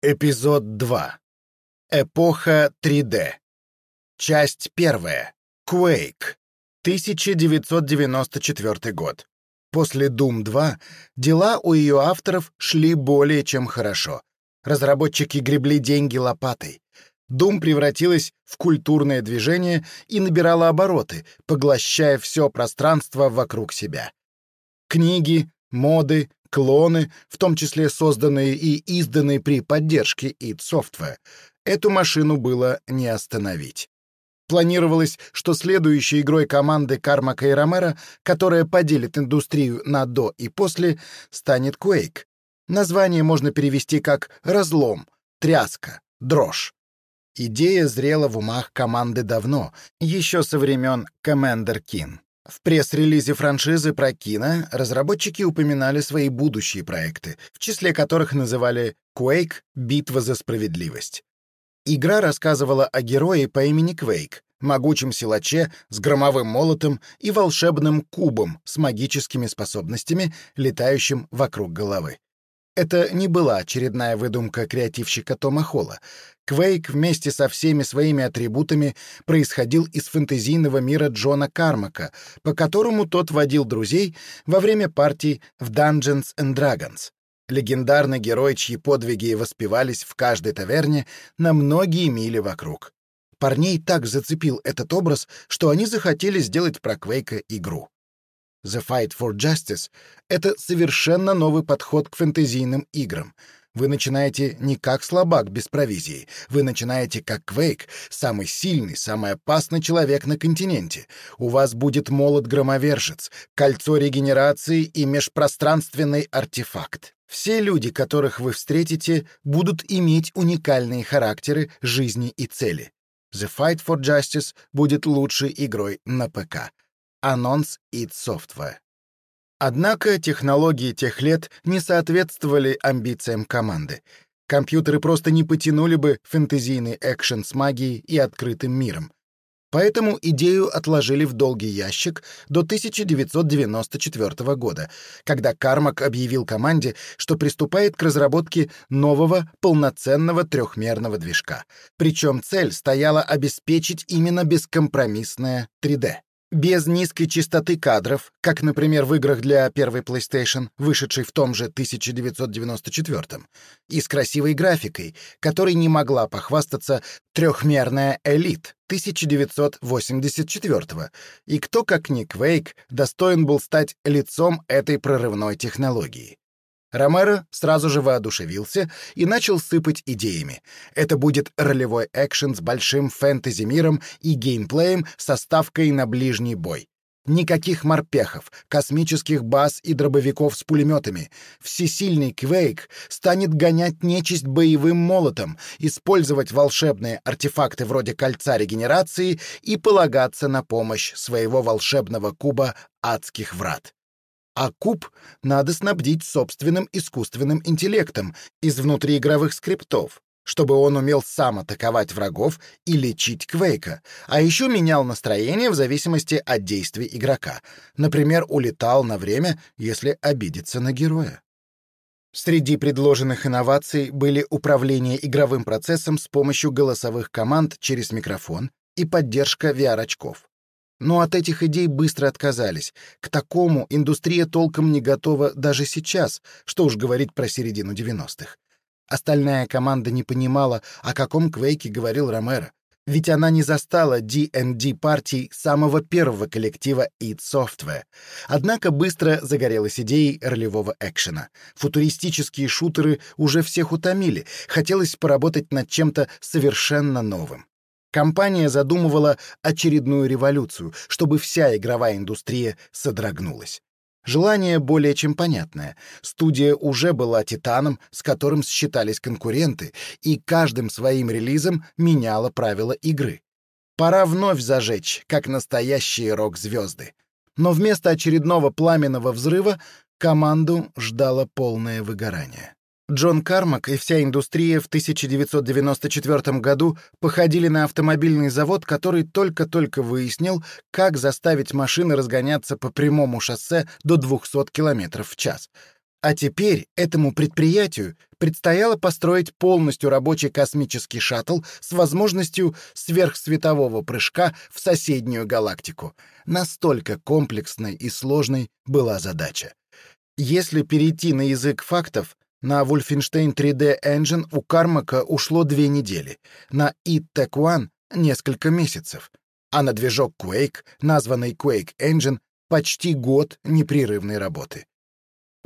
Эпизод 2. Эпоха 3D. Часть 1. Quake. 1994 год. После Doom 2 дела у ее авторов шли более чем хорошо. Разработчики гребли деньги лопатой. Doom превратилась в культурное движение и набирала обороты, поглощая все пространство вокруг себя. Книги, моды, клоны, в том числе созданные и изданные при поддержке id Software, эту машину было не остановить. Планировалось, что следующей игрой команды Кармака и Ромера, которая поделит индустрию на до и после, станет Quake. Название можно перевести как «разлом», «тряска», «дрожь». Идея зрела в умах команды давно, еще со времен Commander King. В пресс-релизе франшизы про кино разработчики упоминали свои будущие проекты, в числе которых называли Quake «Битва за справедливость». Игра рассказывала о герое по имени Квейк, могучем силаче с громовым молотом и волшебным кубом с магическими способностями, летающим вокруг головы. Это не была очередная выдумка креативщика Тома Холла. Квейк вместе со всеми своими атрибутами происходил из фэнтезийного мира Джона Кармака, по которому тот водил друзей во время партий в Dungeons and Dragons. Легендарный герой, чьи подвиги воспевались в каждой таверне на многие мили вокруг. Парней так зацепил этот образ, что они захотели сделать про Квейка игру. The Fight for Justice — это совершенно новый подход к фэнтезийным играм. Вы начинаете не как слабак без провизии, вы начинаете как Квейк, самый сильный, самый опасный человек на континенте. У вас будет молот-громовержец, кольцо регенерации и межпространственный артефакт. Все люди, которых вы встретите, будут иметь уникальные характеры, жизни и цели. The Fight for Justice будет лучшей игрой на ПК. Анонс id Software. Однако технологии тех лет не соответствовали амбициям команды. Компьютеры просто не потянули бы фэнтезийный экшен с магией и открытым миром. Поэтому идею отложили в долгий ящик до 1994 года, когда Кармак объявил команде, что приступает к разработке нового полноценного трехмерного движка. Причем цель стояла обеспечить именно бескомпромиссное 3D без низкой частоты кадров, как, например, в играх для первой PlayStation, вышедшей в том же 1994 и с красивой графикой, которой не могла похвастаться трехмерная «Элит» 1984 и кто, как не Quake, достоин был стать лицом этой прорывной технологии. Ромеро сразу же воодушевился и начал сыпать идеями. Это будет ролевой экшен с большим фэнтези-миром и геймплеем со ставкой на ближний бой. Никаких морпехов, космических баз и дробовиков с пулеметами. Всесильный Квейк станет гонять нечисть боевым молотом, использовать волшебные артефакты вроде кольца регенерации и полагаться на помощь своего волшебного куба адских врат а куб надо снабдить собственным искусственным интеллектом из внутриигровых скриптов, чтобы он умел сам атаковать врагов и лечить Квейка, а еще менял настроение в зависимости от действий игрока. Например, улетал на время, если обидится на героя. Среди предложенных инноваций были управление игровым процессом с помощью голосовых команд через микрофон и поддержка VR-очков. Но от этих идей быстро отказались. К такому индустрия толком не готова даже сейчас, что уж говорить про середину 90-х. Остальная команда не понимала, о каком Квейке говорил Ромеро. Ведь она не застала D&D партий самого первого коллектива id Software. Однако быстро загорелась идеей ролевого экшена. Футуристические шутеры уже всех утомили, хотелось поработать над чем-то совершенно новым. Компания задумывала очередную революцию, чтобы вся игровая индустрия содрогнулась. Желание более чем понятное. Студия уже была титаном, с которым считались конкуренты, и каждым своим релизом меняла правила игры. Пора вновь зажечь, как настоящие рок-звезды. Но вместо очередного пламенного взрыва команду ждало полное выгорание. Джон Кармак и вся индустрия в 1994 году походили на автомобильный завод, который только-только выяснил, как заставить машины разгоняться по прямому шоссе до 200 км в час. А теперь этому предприятию предстояло построить полностью рабочий космический шаттл с возможностью сверхсветового прыжка в соседнюю галактику. Настолько комплексной и сложной была задача. Если перейти на язык фактов, на Wolfenstein 3D Engine у Кармака ушло две недели, на It Tech One — несколько месяцев, а на движок Quake, названный Quake Engine, почти год непрерывной работы.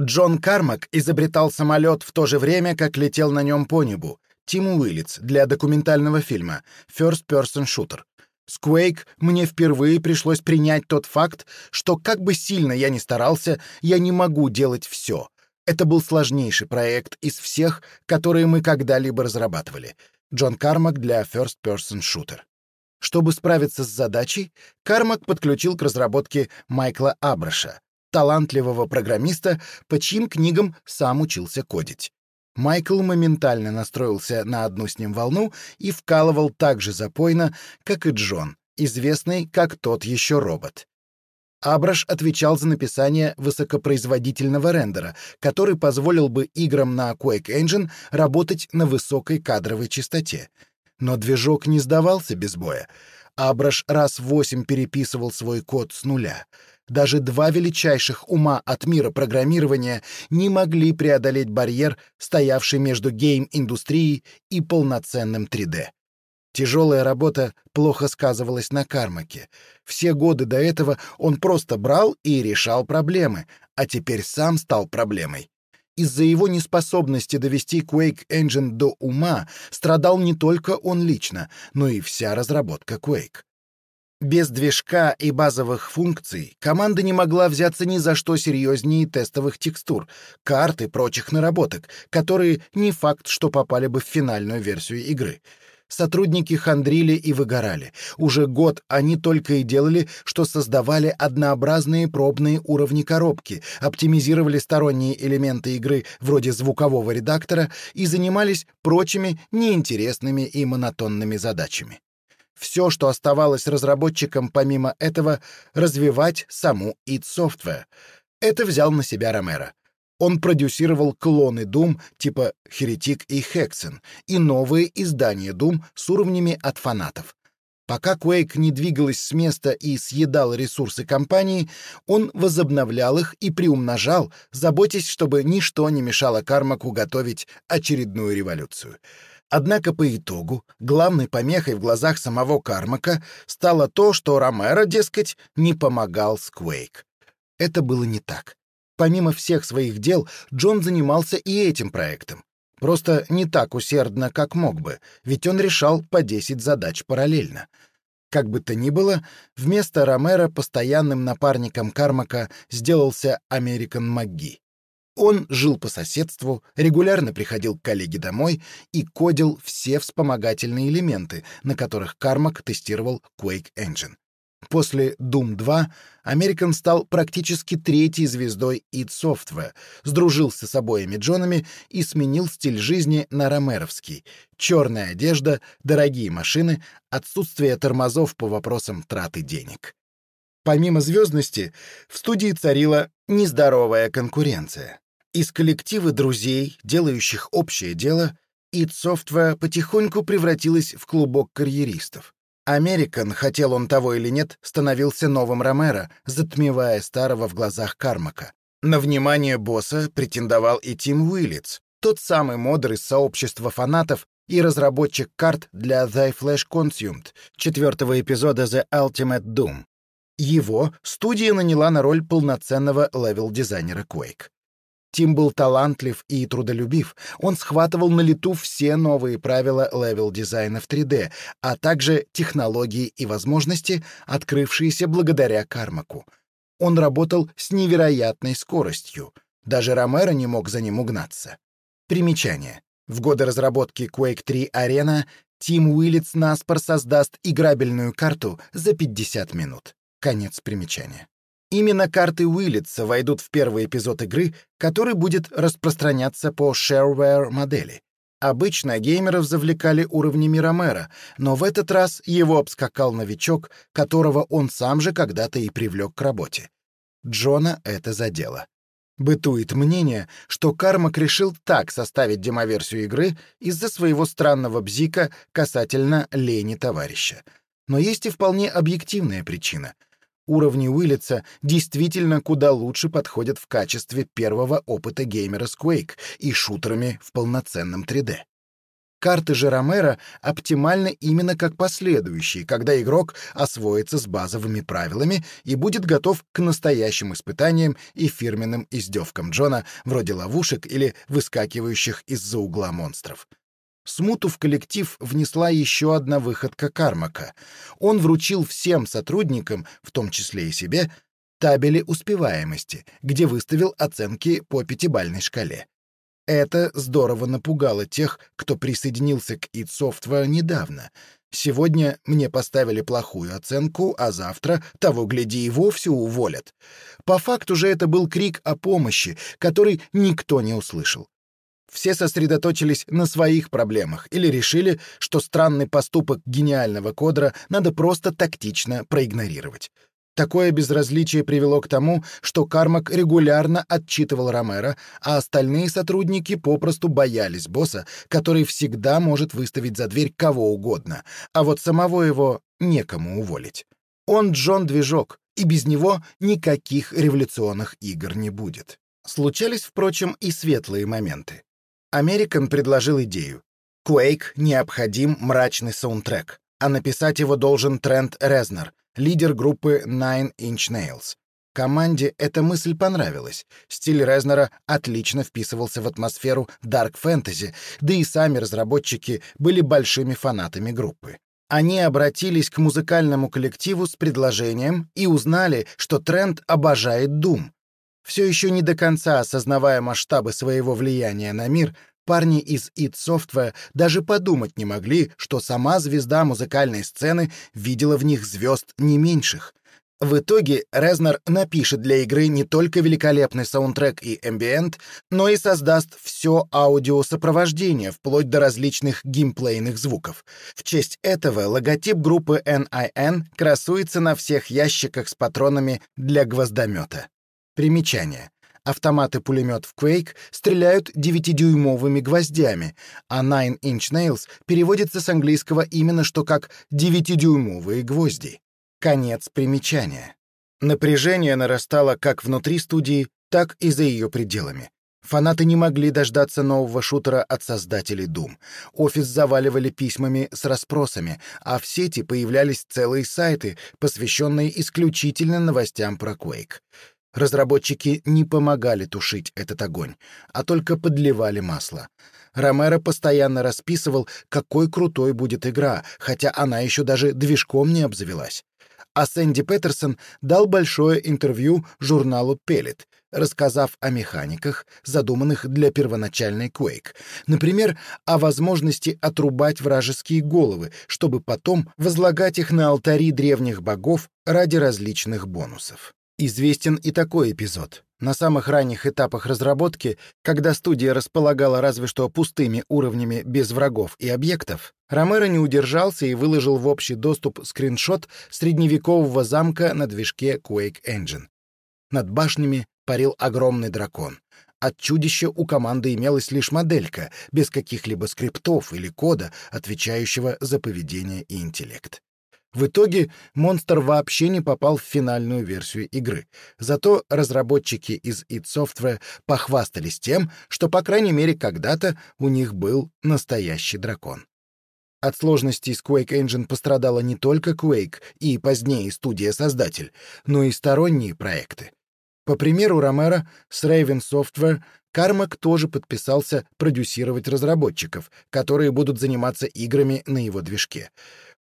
Джон Кармак изобретал самолет в то же время, как летел на нем по небу. Тим Уиллиц для документального фильма First Person Shooter. С Quake мне впервые пришлось принять тот факт, что как бы сильно я ни старался, я не могу делать все. Это был сложнейший проект из всех, которые мы когда-либо разрабатывали. Джон Кармак для First Person Shooter. Чтобы справиться с задачей, Кармак подключил к разработке Майкла Абраша, талантливого программиста, по чьим книгам сам учился кодить. Майкл моментально настроился на одну с ним волну и вкалывал так же запойно, как и Джон, известный как тот еще робот. Абраш отвечал за написание высокопроизводительного рендера, который позволил бы играм на Quake Engine работать на высокой кадровой частоте. Но движок не сдавался без боя. Абраш раз восемь переписывал свой код с нуля — даже два величайших ума от мира программирования не могли преодолеть барьер, стоявший между гейм-индустрией и полноценным 3D. Тяжелая работа плохо сказывалась на Кармаке. Все годы до этого он просто брал и решал проблемы, а теперь сам стал проблемой. Из-за его неспособности довести Quake Engine до ума страдал не только он лично, но и вся разработка Quake. Без движка и базовых функций команда не могла взяться ни за что серьезнее тестовых текстур, карт и прочих наработок, которые не факт, что попали бы в финальную версию игры. Сотрудники хандрили и выгорали. Уже год они только и делали, что создавали однообразные пробные уровни коробки, оптимизировали сторонние элементы игры вроде звукового редактора и занимались прочими неинтересными и монотонными задачами. Все, что оставалось разработчикам помимо этого, развивать саму id Software. Это взял на себя Ромеро. Он продюсировал клоны Doom типа Heretic и Hexen и новые издания Doom с уровнями от фанатов. Пока Quake не двигалась с места и съедал ресурсы компании, он возобновлял их и приумножал, заботясь, чтобы ничто не мешало Кармаку готовить очередную революцию — Однако по итогу главной помехой в глазах самого Кармака стало то, что Ромеро, дескать, не помогал Сквейк. Это было не так. Помимо всех своих дел, Джон занимался и этим проектом. Просто не так усердно, как мог бы, ведь он решал по 10 задач параллельно. Как бы то ни было, вместо Ромеро постоянным напарником Кармака сделался Американ МакГи. Он жил по соседству, регулярно приходил к коллеге домой и кодил все вспомогательные элементы, на которых Кармак тестировал Quake Engine. После Doom 2 Американ стал практически третьей звездой id Software, сдружился с обоими Джонами и сменил стиль жизни на ромеровский. Черная одежда, дорогие машины, отсутствие тормозов по вопросам траты денег. Помимо звездности, в студии царила нездоровая конкуренция. Из коллектива друзей, делающих общее дело, id Software потихоньку превратилась в клубок карьеристов. Американ, хотел он того или нет, становился новым Ромеро, затмевая старого в глазах Кармака. На внимание босса претендовал и Тим Уиллиц, тот самый модер из сообщества фанатов и разработчик карт для The Flash Consumed, четвертого эпизода The Ultimate Doom. Его студия наняла на роль полноценного левел-дизайнера Quake. Тим был талантлив и трудолюбив. Он схватывал на лету все новые правила левел-дизайна в 3D, а также технологии и возможности, открывшиеся благодаря Кармаку. Он работал с невероятной скоростью. Даже Ромеро не мог за ним угнаться. Примечание. В годы разработки Quake 3 Arena Тим Уиллиц наспор создаст играбельную карту за 50 минут. Конец примечания. Именно карты Уиллетса войдут в первый эпизод игры, который будет распространяться по shareware модели. Обычно геймеров завлекали уровнями Ромера, но в этот раз его обскакал новичок, которого он сам же когда-то и привлек к работе. Джона это задело. Бытует мнение, что Кармак решил так составить демоверсию игры из-за своего странного бзика касательно лени товарища. Но есть и вполне объективная причина. Уровни Уиллица действительно куда лучше подходят в качестве первого опыта геймера с Quake и шутерами в полноценном 3D. Карты же Ромеро оптимальны именно как последующие, когда игрок освоится с базовыми правилами и будет готов к настоящим испытаниям и фирменным издевкам Джона, вроде ловушек или выскакивающих из-за угла монстров. Смуту в коллектив внесла еще одна выходка Кармака. Он вручил всем сотрудникам, в том числе и себе, табели успеваемости, где выставил оценки по пятибальной шкале. Это здорово напугало тех, кто присоединился к id недавно. Сегодня мне поставили плохую оценку, а завтра, того гляди, и вовсе уволят. По факту же это был крик о помощи, который никто не услышал. Все сосредоточились на своих проблемах или решили, что странный поступок гениального кодера надо просто тактично проигнорировать. Такое безразличие привело к тому, что Кармак регулярно отчитывал Ромеро, а остальные сотрудники попросту боялись босса, который всегда может выставить за дверь кого угодно, а вот самого его некому уволить. Он Джон Движок, и без него никаких революционных игр не будет. Случались, впрочем, и светлые моменты. Американ предложил идею. Quake необходим мрачный саундтрек, а написать его должен Трент Резнер, лидер группы Nine Inch Nails. Команде эта мысль понравилась. Стиль Резнера отлично вписывался в атмосферу дарк фэнтези, да и сами разработчики были большими фанатами группы. Они обратились к музыкальному коллективу с предложением и узнали, что Трент обожает Doom. Все еще не до конца осознавая масштабы своего влияния на мир, Парни из id Software даже подумать не могли, что сама звезда музыкальной сцены видела в них звезд не меньших. В итоге Резнер напишет для игры не только великолепный саундтрек и эмбиент, но и создаст все аудиосопровождение, вплоть до различных геймплейных звуков. В честь этого логотип группы NIN красуется на всех ящиках с патронами для гвоздомета. Примечание. Автоматы-пулемет в Quake стреляют 9-дюймовыми гвоздями, а Nine Inch Nails переводится с английского именно что как 9-дюймовые гвозди. Конец примечания. Напряжение нарастало как внутри студии, так и за ее пределами. Фанаты не могли дождаться нового шутера от создателей Doom. Офис заваливали письмами с расспросами, а в сети появлялись целые сайты, посвященные исключительно новостям про Quake. Разработчики не помогали тушить этот огонь, а только подливали масло. Ромеро постоянно расписывал, какой крутой будет игра, хотя она еще даже движком не обзавелась. А Сэнди Петерсон дал большое интервью журналу Pellet, рассказав о механиках, задуманных для первоначальной Quake. Например, о возможности отрубать вражеские головы, чтобы потом возлагать их на алтари древних богов ради различных бонусов. Известен и такой эпизод. На самых ранних этапах разработки, когда студия располагала разве что пустыми уровнями без врагов и объектов, Ромеро не удержался и выложил в общий доступ скриншот средневекового замка на движке Quake Engine. Над башнями парил огромный дракон. От чудища у команды имелась лишь моделька, без каких-либо скриптов или кода, отвечающего за поведение и интеллект. В итоге монстр вообще не попал в финальную версию игры. Зато разработчики из id Software похвастались тем, что, по крайней мере, когда-то у них был настоящий дракон. От сложностей с Quake Engine пострадала не только Quake и позднее студия-создатель, но и сторонние проекты. По примеру Ромеро с Raven Software Кармак тоже подписался продюсировать разработчиков, которые будут заниматься играми на его движке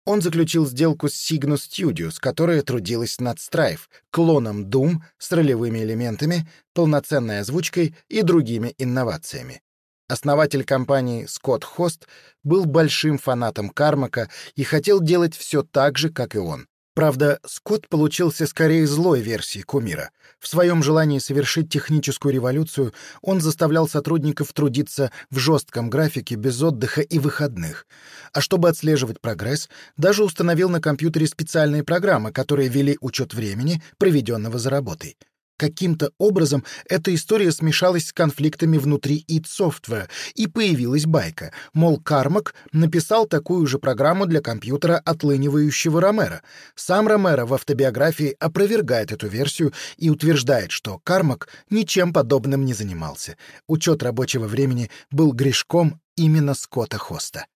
он заключил сделку с Cygnus Studios, которая трудилась над Strife, клоном Doom с ролевыми элементами, полноценной озвучкой и другими инновациями. Основатель компании Скотт Хост был большим фанатом Кармака и хотел делать все так же, как и он. Правда, Скотт получился скорее злой версией кумира. В своем желании совершить техническую революцию он заставлял сотрудников трудиться в жестком графике без отдыха и выходных. А чтобы отслеживать прогресс, даже установил на компьютере специальные программы, которые вели учет времени, проведенного за работой. Каким-то образом эта история смешалась с конфликтами внутри id Software, и появилась байка, мол, Кармак написал такую же программу для компьютера отлынивающего Ромера. Сам Ромеро в автобиографии опровергает эту версию и утверждает, что Кармак ничем подобным не занимался. Учет рабочего времени был грешком именно Скотта Хоста.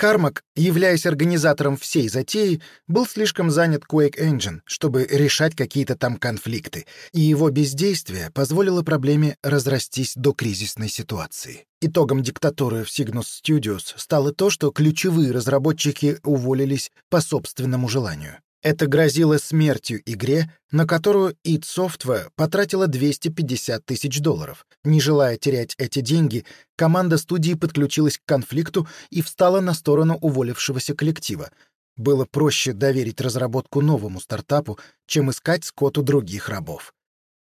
Кармак, являясь организатором всей затеи, был слишком занят Quake Engine, чтобы решать какие-то там конфликты, и его бездействие позволило проблеме разрастись до кризисной ситуации. Итогом диктатуры в Cygnus Studios стало то, что ключевые разработчики уволились по собственному желанию. Это грозило смертью игре, на которую id Software потратила 250 тысяч долларов. Не желая терять эти деньги, команда студии подключилась к конфликту и встала на сторону уволившегося коллектива. Было проще доверить разработку новому стартапу, чем искать скоту других рабов.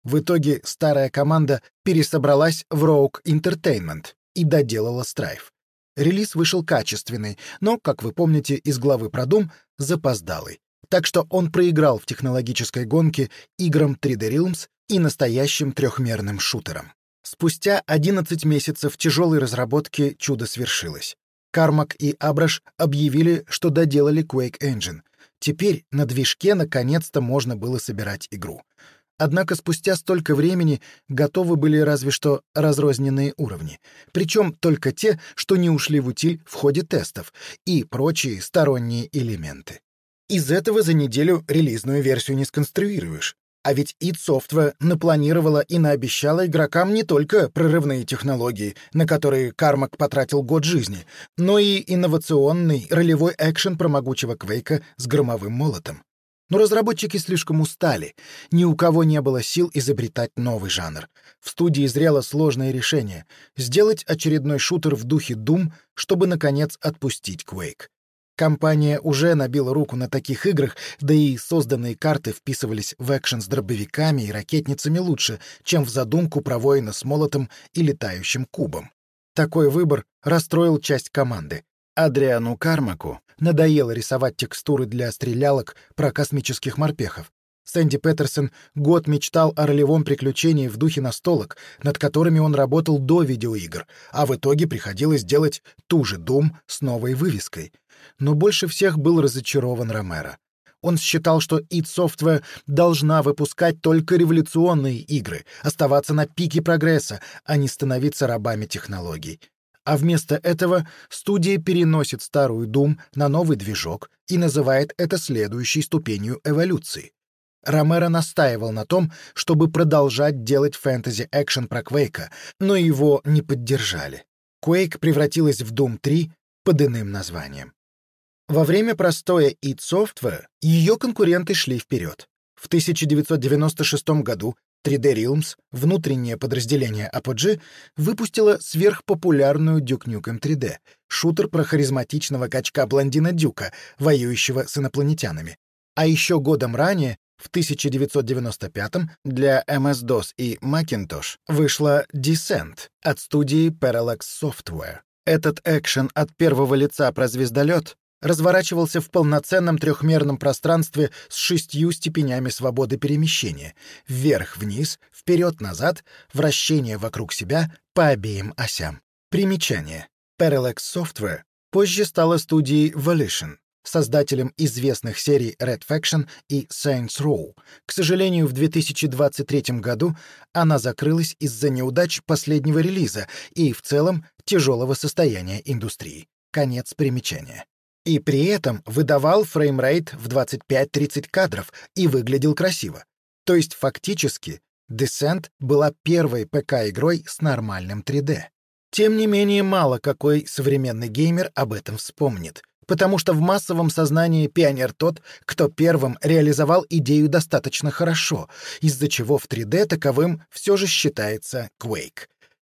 В итоге старая команда пересобралась в Rogue Entertainment и доделала Strife. Релиз вышел качественный, но, как вы помните из главы про Doom, запоздалый так что он проиграл в технологической гонке играм 3D Realms и настоящим трехмерным шутерам. Спустя 11 месяцев тяжелой разработки чудо свершилось. Кармак и Абраш объявили, что доделали Quake Engine. Теперь на движке наконец-то можно было собирать игру. Однако спустя столько времени готовы были разве что разрозненные уровни. Причем только те, что не ушли в утиль в ходе тестов, и прочие сторонние элементы. Из этого за неделю релизную версию не сконструируешь. А ведь id Software напланировала и наобещала игрокам не только прорывные технологии, на которые Кармак потратил год жизни, но и инновационный ролевой экшен про могучего Квейка с громовым молотом. Но разработчики слишком устали, ни у кого не было сил изобретать новый жанр. В студии зрело сложное решение — сделать очередной шутер в духе Doom, чтобы, наконец, отпустить Quake. Компания уже набила руку на таких играх, да и созданные карты вписывались в экшен с дробовиками и ракетницами лучше, чем в задумку про воина с молотом и летающим кубом. Такой выбор расстроил часть команды. Адриану Кармаку надоело рисовать текстуры для стрелялок про космических морпехов. Сэнди Петерсон год мечтал о ролевом приключении в духе настолок, над которыми он работал до видеоигр, а в итоге приходилось делать ту же Doom с новой вывеской — но больше всех был разочарован Ромеро. Он считал, что id Software должна выпускать только революционные игры, оставаться на пике прогресса, а не становиться рабами технологий. А вместо этого студия переносит старую Doom на новый движок и называет это следующей ступенью эволюции. Ромеро настаивал на том, чтобы продолжать делать фэнтези-экшен про Квейка, но его не поддержали. Quake превратилась в Doom 3 под иным названием. Во время простоя id Software ее конкуренты шли вперед. В 1996 году 3D Realms, внутреннее подразделение Apogee, выпустило сверхпопулярную Duke Nukem 3D, шутер про харизматичного качка-блондина Дюка, воюющего с инопланетянами. А еще годом ранее, в 1995 для MS-DOS и Macintosh вышла Descent от студии Parallax Software. Этот экшен от первого лица про звездолет разворачивался в полноценном трехмерном пространстве с шестью степенями свободы перемещения — вверх-вниз, вперед-назад, вращение вокруг себя по обеим осям. Примечание. Parallax Software позже стала студией Volition, создателем известных серий Red Faction и Saints Row. К сожалению, в 2023 году она закрылась из-за неудач последнего релиза и, в целом, тяжелого состояния индустрии. Конец примечания и при этом выдавал фреймрейт в 25-30 кадров и выглядел красиво. То есть фактически Descent была первой ПК-игрой с нормальным 3D. Тем не менее, мало какой современный геймер об этом вспомнит, потому что в массовом сознании пионер тот, кто первым реализовал идею достаточно хорошо, из-за чего в 3D таковым все же считается Quake.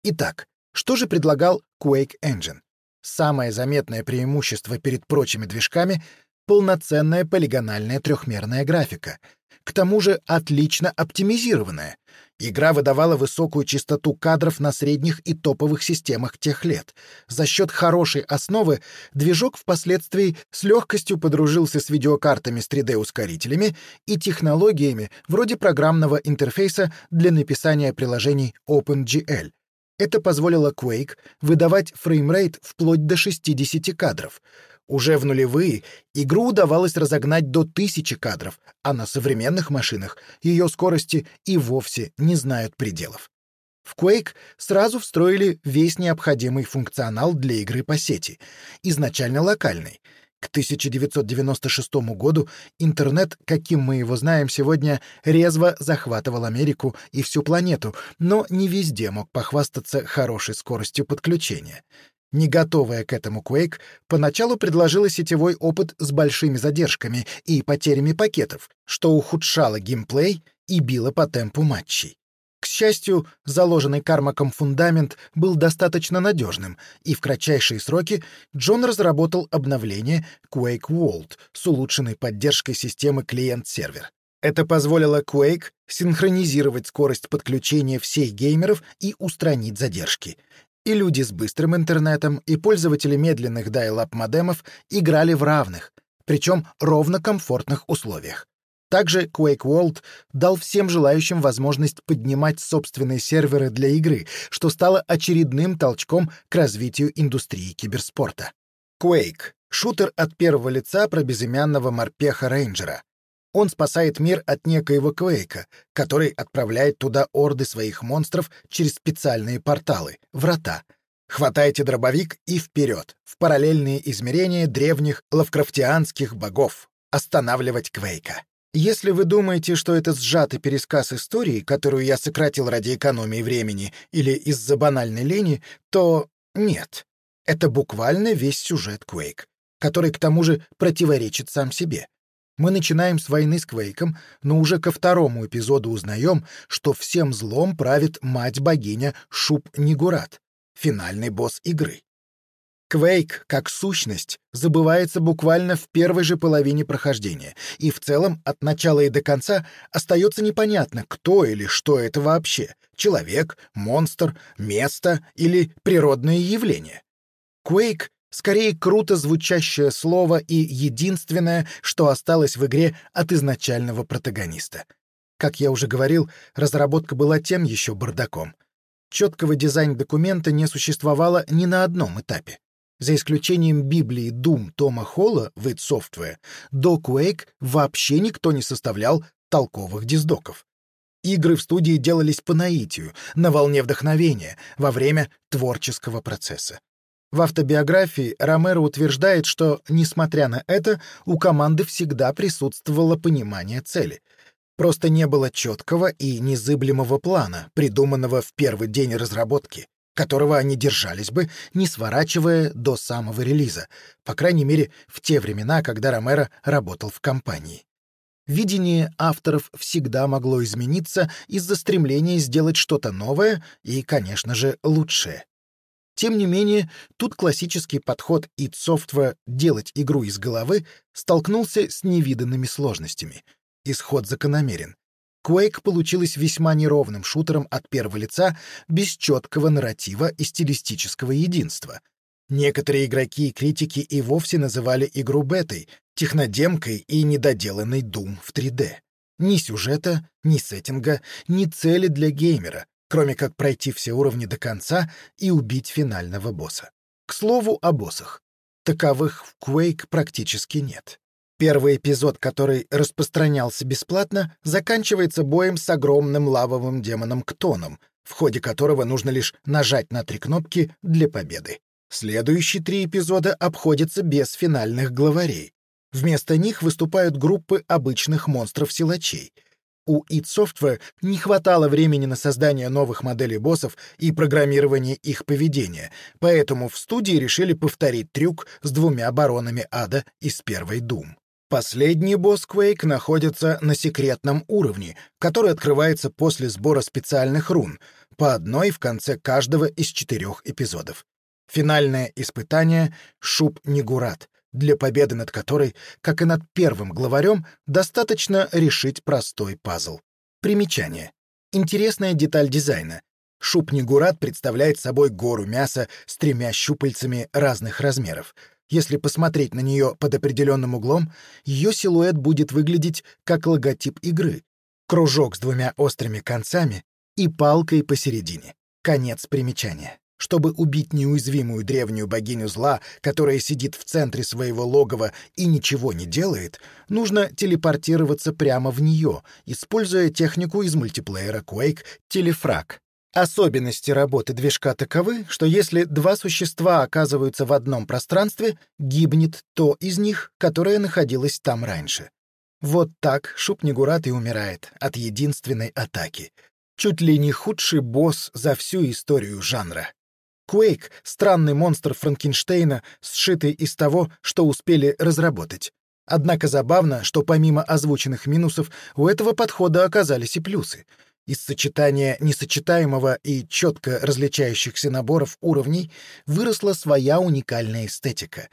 Итак, что же предлагал Quake Engine? Самое заметное преимущество перед прочими движками — полноценная полигональная трехмерная графика. К тому же отлично оптимизированная. Игра выдавала высокую частоту кадров на средних и топовых системах тех лет. За счет хорошей основы движок впоследствии с легкостью подружился с видеокартами с 3D-ускорителями и технологиями вроде программного интерфейса для написания приложений OpenGL. Это позволило Quake выдавать фреймрейт вплоть до 60 кадров — уже в нулевые игру удавалось разогнать до тысячи кадров, а на современных машинах ее скорости и вовсе не знают пределов. В Quake сразу встроили весь необходимый функционал для игры по сети, изначально локальный. К 1996 году интернет, каким мы его знаем сегодня, резво захватывал Америку и всю планету, но не везде мог похвастаться хорошей скоростью подключения. Не готовая к этому Quake поначалу предложила сетевой опыт с большими задержками и потерями пакетов, что ухудшало геймплей и било по темпу матчей. К счастью, заложенный Кармаком фундамент был достаточно надежным, и в кратчайшие сроки Джон разработал обновление Quake World с улучшенной поддержкой системы клиент-сервер. Это позволило Quake синхронизировать скорость подключения всех геймеров и устранить задержки. И люди с быстрым интернетом, и пользователи медленных dial-up модемов играли в равных, причем ровно комфортных условиях. Также Quake World дал всем желающим возможность поднимать собственные серверы для игры, что стало очередным толчком к развитию индустрии киберспорта. Quake — шутер от первого лица про безымянного морпеха-рейнджера. Он спасает мир от некоего Квейка, который отправляет туда орды своих монстров через специальные порталы — врата. Хватайте дробовик и вперед, в параллельные измерения древних лавкрафтианских богов. Останавливать Квейка. Если вы думаете, что это сжатый пересказ истории, которую я сократил ради экономии времени или из-за банальной лени, то нет. Это буквально весь сюжет Quake, который к тому же противоречит сам себе. Мы начинаем с войны с Квейком, но уже ко второму эпизоду узнаем, что всем злом правит мать-богиня Шуб-Нигурат, финальный босс игры. Квейк, как сущность, забывается буквально в первой же половине прохождения, и в целом от начала и до конца остается непонятно, кто или что это вообще — человек, монстр, место или природное явление. Quake Скорее, круто звучащее слово и единственное, что осталось в игре от изначального протагониста. Как я уже говорил, разработка была тем еще бардаком. Четкого дизайн-документа не существовало ни на одном этапе. За исключением Библии Doom Тома Холла в id Software, до Quake вообще никто не составлял толковых диздоков. Игры в студии делались по наитию, на волне вдохновения, во время творческого процесса. В автобиографии Ромеро утверждает, что, несмотря на это, у команды всегда присутствовало понимание цели. Просто не было четкого и незыблемого плана, придуманного в первый день разработки, которого они держались бы, не сворачивая до самого релиза, по крайней мере, в те времена, когда Ромеро работал в компании. Видение авторов всегда могло измениться из-за стремления сделать что-то новое и, конечно же, лучшее. Тем не менее, тут классический подход id Software делать игру из головы столкнулся с невиданными сложностями. Исход закономерен. Quake получилась весьма неровным шутером от первого лица, без четкого нарратива и стилистического единства. Некоторые игроки и критики и вовсе называли игру бетой, технодемкой и недоделанной Doom в 3D. Ни сюжета, ни сеттинга, ни цели для геймера, кроме как пройти все уровни до конца и убить финального босса. К слову о боссах. Таковых в Quake практически нет. Первый эпизод, который распространялся бесплатно, заканчивается боем с огромным лавовым демоном Ктоном, в ходе которого нужно лишь нажать на три кнопки для победы. Следующие три эпизода обходятся без финальных главарей. Вместо них выступают группы обычных монстров-силачей — у id Software не хватало времени на создание новых моделей боссов и программирование их поведения, поэтому в студии решили повторить трюк с двумя баронами ада из первой Doom. Последний босс Quake находится на секретном уровне, который открывается после сбора специальных рун, по одной в конце каждого из четырех эпизодов. Финальное испытание — Шуб Нигурат, для победы над которой, как и над первым главарем, достаточно решить простой пазл. Примечание. Интересная деталь дизайна. Шупнигурат представляет собой гору мяса с тремя щупальцами разных размеров. Если посмотреть на нее под определенным углом, ее силуэт будет выглядеть как логотип игры. Кружок с двумя острыми концами и палкой посередине. Конец примечания. Чтобы убить неуязвимую древнюю богиню зла, которая сидит в центре своего логова и ничего не делает, нужно телепортироваться прямо в нее, используя технику из мультиплеера Quake «Телефраг». Особенности работы движка таковы, что если два существа оказываются в одном пространстве, гибнет то из них, которое находилось там раньше. Вот так Шупнигурат и умирает от единственной атаки. Чуть ли не худший босс за всю историю жанра. Quake — странный монстр Франкенштейна, сшитый из того, что успели разработать. Однако забавно, что помимо озвученных минусов у этого подхода оказались и плюсы. Из сочетания несочетаемого и четко различающихся наборов уровней выросла своя уникальная эстетика.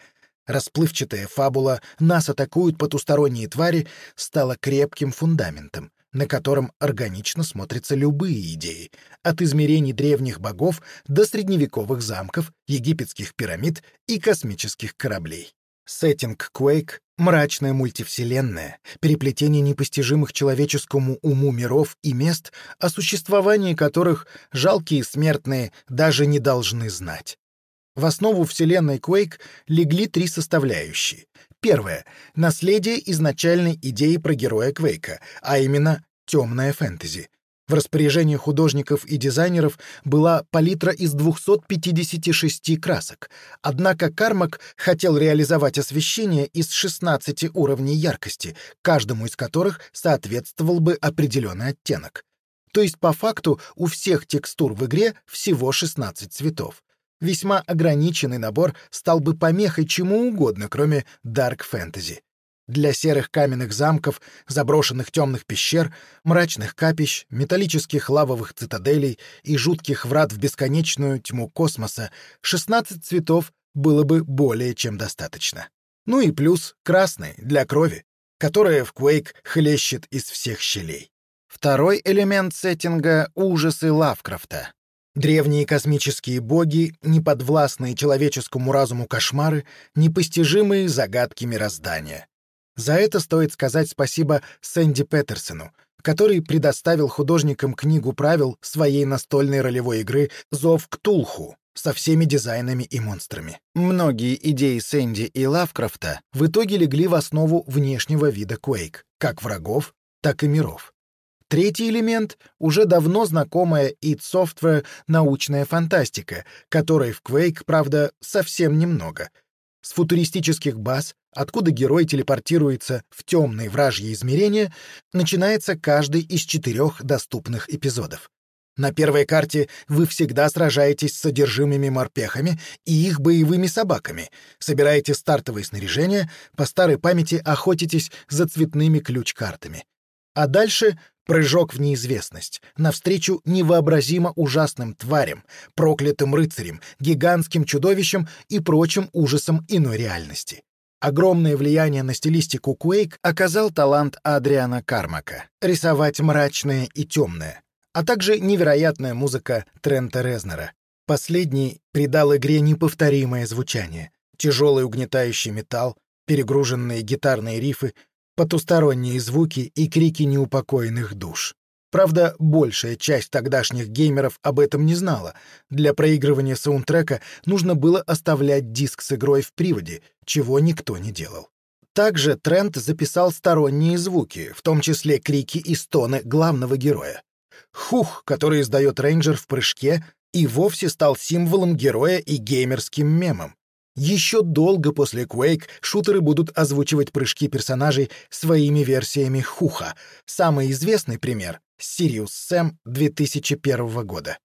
Расплывчатая фабула «Нас атакуют потусторонние твари» стала крепким фундаментом на котором органично смотрятся любые идеи, от измерений древних богов до средневековых замков, египетских пирамид и космических кораблей. Сеттинг Quake — мрачная мультивселенная, переплетение непостижимых человеческому уму миров и мест, о существовании которых жалкие смертные даже не должны знать. В основу вселенной Quake легли три составляющие. Первое — наследие изначальной идеи про героя Квейка, а именно темное фэнтези. В распоряжении художников и дизайнеров была палитра из 256 красок, однако Кармак хотел реализовать освещение из 16 уровней яркости, каждому из которых соответствовал бы определенный оттенок. То есть, по факту, у всех текстур в игре всего 16 цветов. Весьма ограниченный набор стал бы помехой чему угодно, кроме дарк фэнтези. Для серых каменных замков, заброшенных темных пещер, мрачных капищ, металлических лавовых цитаделей и жутких врат в бесконечную тьму космоса 16 цветов было бы более чем достаточно. Ну и плюс красный для крови, которая в Quake хлещет из всех щелей. Второй элемент сеттинга — ужасы Лавкрафта. Древние космические боги, неподвластные человеческому разуму кошмары, непостижимые загадки мироздания. За это стоит сказать спасибо Сэнди Петерсону, который предоставил художникам книгу правил своей настольной ролевой игры «Зов Ктулху» со всеми дизайнами и монстрами. Многие идеи Сэнди и Лавкрафта в итоге легли в основу внешнего вида Quake, как врагов, так и миров. Третий элемент — уже давно знакомая id Software научная фантастика, которой в Quake, правда, совсем немного. С футуристических баз откуда герой телепортируется в темные вражьи измерения, начинается каждый из четырех доступных эпизодов. На первой карте вы всегда сражаетесь с содержимыми морпехами и их боевыми собаками, собираете стартовое снаряжение, по старой памяти охотитесь за цветными ключ-картами. А дальше прыжок в неизвестность, навстречу невообразимо ужасным тварям, проклятым рыцарям, гигантским чудовищам и прочим ужасам иной реальности. Огромное влияние на стилистику Quake оказал талант Адриана Кармака — рисовать мрачное и темное, а также невероятная музыка Трента Резнера. Последний придал игре неповторимое звучание, тяжелый угнетающий металл, перегруженные гитарные рифы, потусторонние звуки и крики неупокоенных душ. Правда, большая часть тогдашних геймеров об этом не знала. Для проигрывания саундтрека нужно было оставлять диск с игрой в приводе, чего никто не делал. Также Трент записал сторонние звуки, в том числе крики и стоны главного героя. Хух, который издает рейнджер в прыжке, и вовсе стал символом героя и геймерским мемом. Еще долго после Quake шутеры будут озвучивать прыжки персонажей своими версиями Хуха. Самый известный пример — Sirius Sam 2001 года.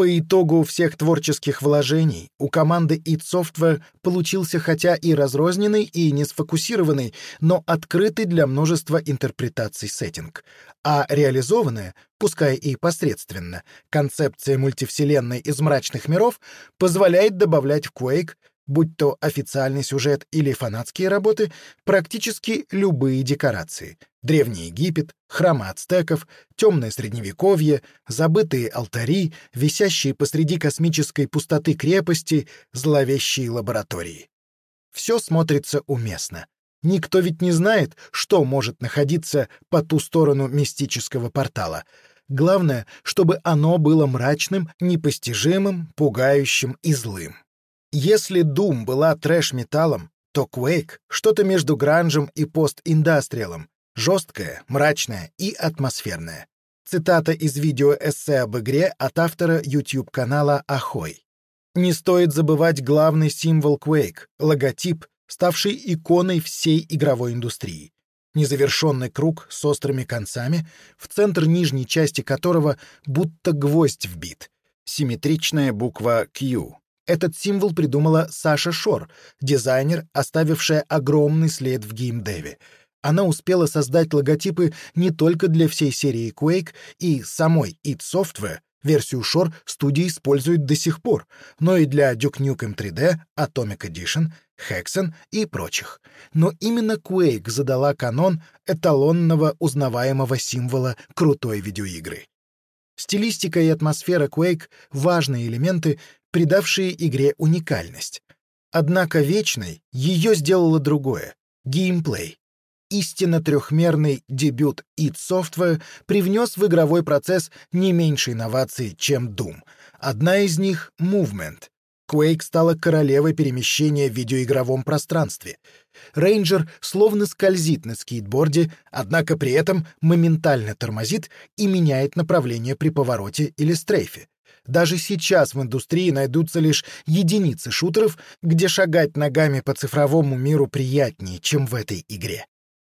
По итогу всех творческих вложений у команды id Software получился хотя и разрозненный, и не сфокусированный, но открытый для множества интерпретаций сеттинг. А реализованная, пускай и посредственно, концепция мультивселенной из мрачных миров позволяет добавлять в Quake будь то официальный сюжет или фанатские работы, практически любые декорации. Древний Египет, храмы ацтеков, темное средневековье, забытые алтари, висящие посреди космической пустоты крепости, зловещие лаборатории. Все смотрится уместно. Никто ведь не знает, что может находиться по ту сторону мистического портала. Главное, чтобы оно было мрачным, непостижимым, пугающим и злым. Если Doom была трэш-металлом, то Quake — что-то между гранжем и пост-индастриалом, жесткое, мрачное и атмосферное. Цитата из видео-эссе об игре от автора YouTube-канала Ахой. Не стоит забывать главный символ Quake — логотип, ставший иконой всей игровой индустрии. Незавершенный круг с острыми концами, в центр нижней части которого будто гвоздь вбит. Симметричная буква Q. Этот символ придумала Саша Шор, дизайнер, оставившая огромный след в геймдеве. Она успела создать логотипы не только для всей серии Quake и самой id Software, версию Shore студии используют до сих пор, но и для Duke Nukem 3D, Atomic Edition, Hexen и прочих. Но именно Quake задала канон эталонного узнаваемого символа крутой видеоигры. Стилистика и атмосфера Quake — важные элементы, придавшие игре уникальность. Однако вечной ее сделало другое — геймплей. Истинно трехмерный дебют id Software привнес в игровой процесс не меньше инноваций, чем Doom. Одна из них — Movement. Quake стала королевой перемещения в видеоигровом пространстве. Рейнджер словно скользит на скейтборде, однако при этом моментально тормозит и меняет направление при повороте или стрейфе. Даже сейчас в индустрии найдутся лишь единицы шутеров, где шагать ногами по цифровому миру приятнее, чем в этой игре.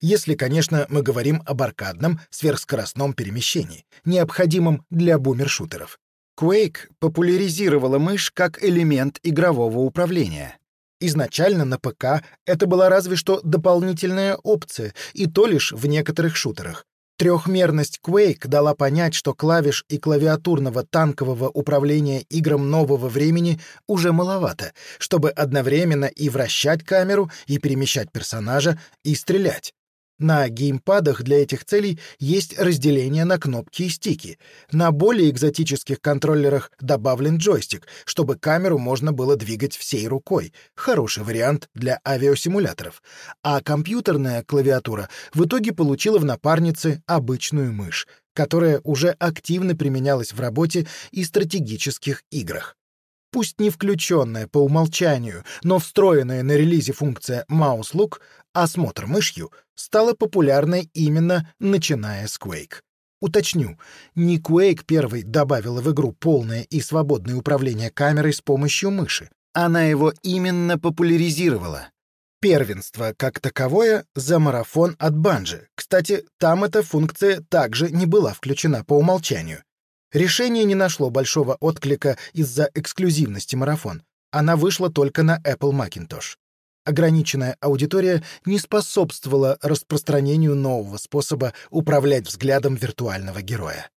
Если, конечно, мы говорим об аркадном сверхскоростном перемещении, необходимом для бумершутеров. Quake популяризировала мышь как элемент игрового управления. Изначально на ПК это была разве что дополнительная опция, и то лишь в некоторых шутерах. Трехмерность Quake дала понять, что клавиш и клавиатурного танкового управления играм нового времени уже маловато, чтобы одновременно и вращать камеру, и перемещать персонажа, и стрелять. На геймпадах для этих целей есть разделение на кнопки и стики. На более экзотических контроллерах добавлен джойстик, чтобы камеру можно было двигать всей рукой. Хороший вариант для авиасимуляторов. А компьютерная клавиатура в итоге получила в напарнице обычную мышь, которая уже активно применялась в работе и стратегических играх. Пусть не включенная по умолчанию, но встроенная на релизе функция Mouse Look, осмотр мышью, стала популярной именно начиная с Quake. Уточню, не Quake первый добавила в игру полное и свободное управление камерой с помощью мыши. Она его именно популяризировала. Первенство, как таковое, за марафон от Банжи. Кстати, там эта функция также не была включена по умолчанию. Решение не нашло большого отклика из-за эксклюзивности марафон. Она вышла только на Apple Macintosh. Ограниченная аудитория не способствовала распространению нового способа управлять взглядом виртуального героя.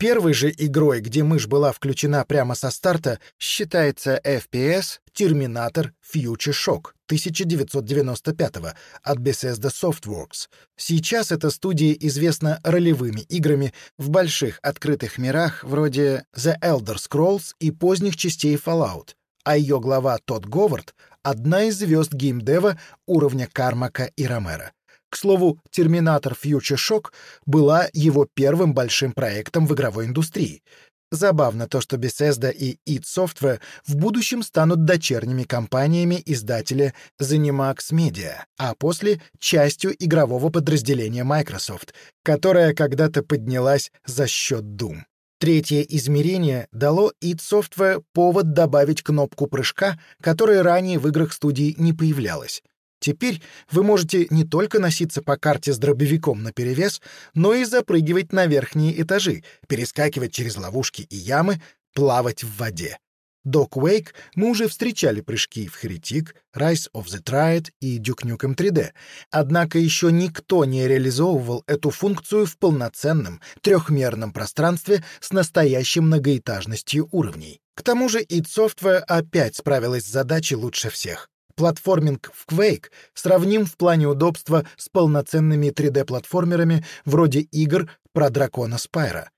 Первой же игрой, где мышь была включена прямо со старта, считается FPS Terminator Future Shock 1995 от Bethesda Softworks. Сейчас эта студия известна ролевыми играми в больших открытых мирах вроде The Elder Scrolls и поздних частей Fallout, а ее глава Тодд Говард — одна из звезд геймдева уровня Кармака и Ромера. К слову, Терминатор Future Shock была его первым большим проектом в игровой индустрии. Забавно то, что Bethesda и id Software в будущем станут дочерними компаниями издателя ZeniMax Media, а после — частью игрового подразделения Microsoft, которая когда-то поднялась за счет Doom. Третье измерение дало id Software повод добавить кнопку прыжка, которая ранее в играх студии не появлялась. Теперь вы можете не только носиться по карте с дробовиком наперевес, но и запрыгивать на верхние этажи, перескакивать через ловушки и ямы, плавать в воде. До Quake мы уже встречали прыжки в Heretic, Rise of the Triad и Duke Nukem 3D, однако еще никто не реализовывал эту функцию в полноценном трехмерном пространстве с настоящей многоэтажностью уровней. К тому же id Software опять справилась с задачей лучше всех. Платформинг в Quake сравним в плане удобства с полноценными 3D-платформерами вроде игр про дракона Спайро.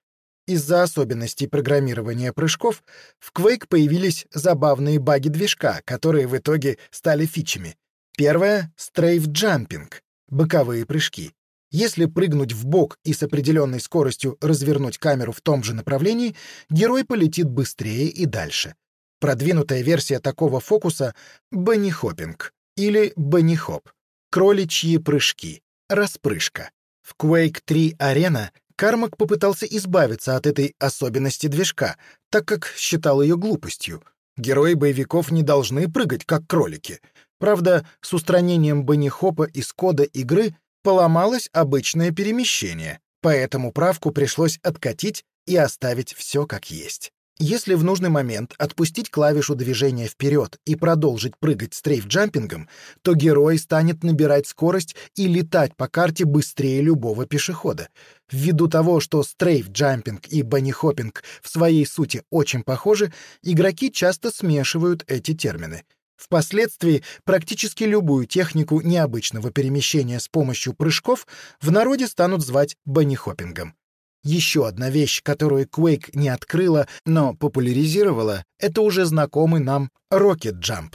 Из-за особенностей программирования прыжков в Quake появились забавные баги движка, которые в итоге стали фичами. Первое — Jumping — боковые прыжки. Если прыгнуть в бок и с определенной скоростью развернуть камеру в том же направлении, герой полетит быстрее и дальше. Продвинутая версия такого фокуса — баннихоппинг или баннихоп — кроличьи прыжки, распрыжка. В Quake 3 Arena Кармак попытался избавиться от этой особенности движка, так как считал ее глупостью. Герои боевиков не должны прыгать, как кролики. Правда, с устранением баннихопа из кода игры поломалось обычное перемещение, поэтому правку пришлось откатить и оставить все как есть. Если в нужный момент отпустить клавишу движения вперед и продолжить прыгать стрейф-джампингом, то герой станет набирать скорость и летать по карте быстрее любого пешехода. Ввиду того, что стрейф-джампинг и баннихоппинг в своей сути очень похожи, игроки часто смешивают эти термины — Впоследствии практически любую технику необычного перемещения с помощью прыжков в народе станут звать баннихоппингом. Еще одна вещь, которую Quake не открыла, но популяризировала, это уже знакомый нам Rocket Jump.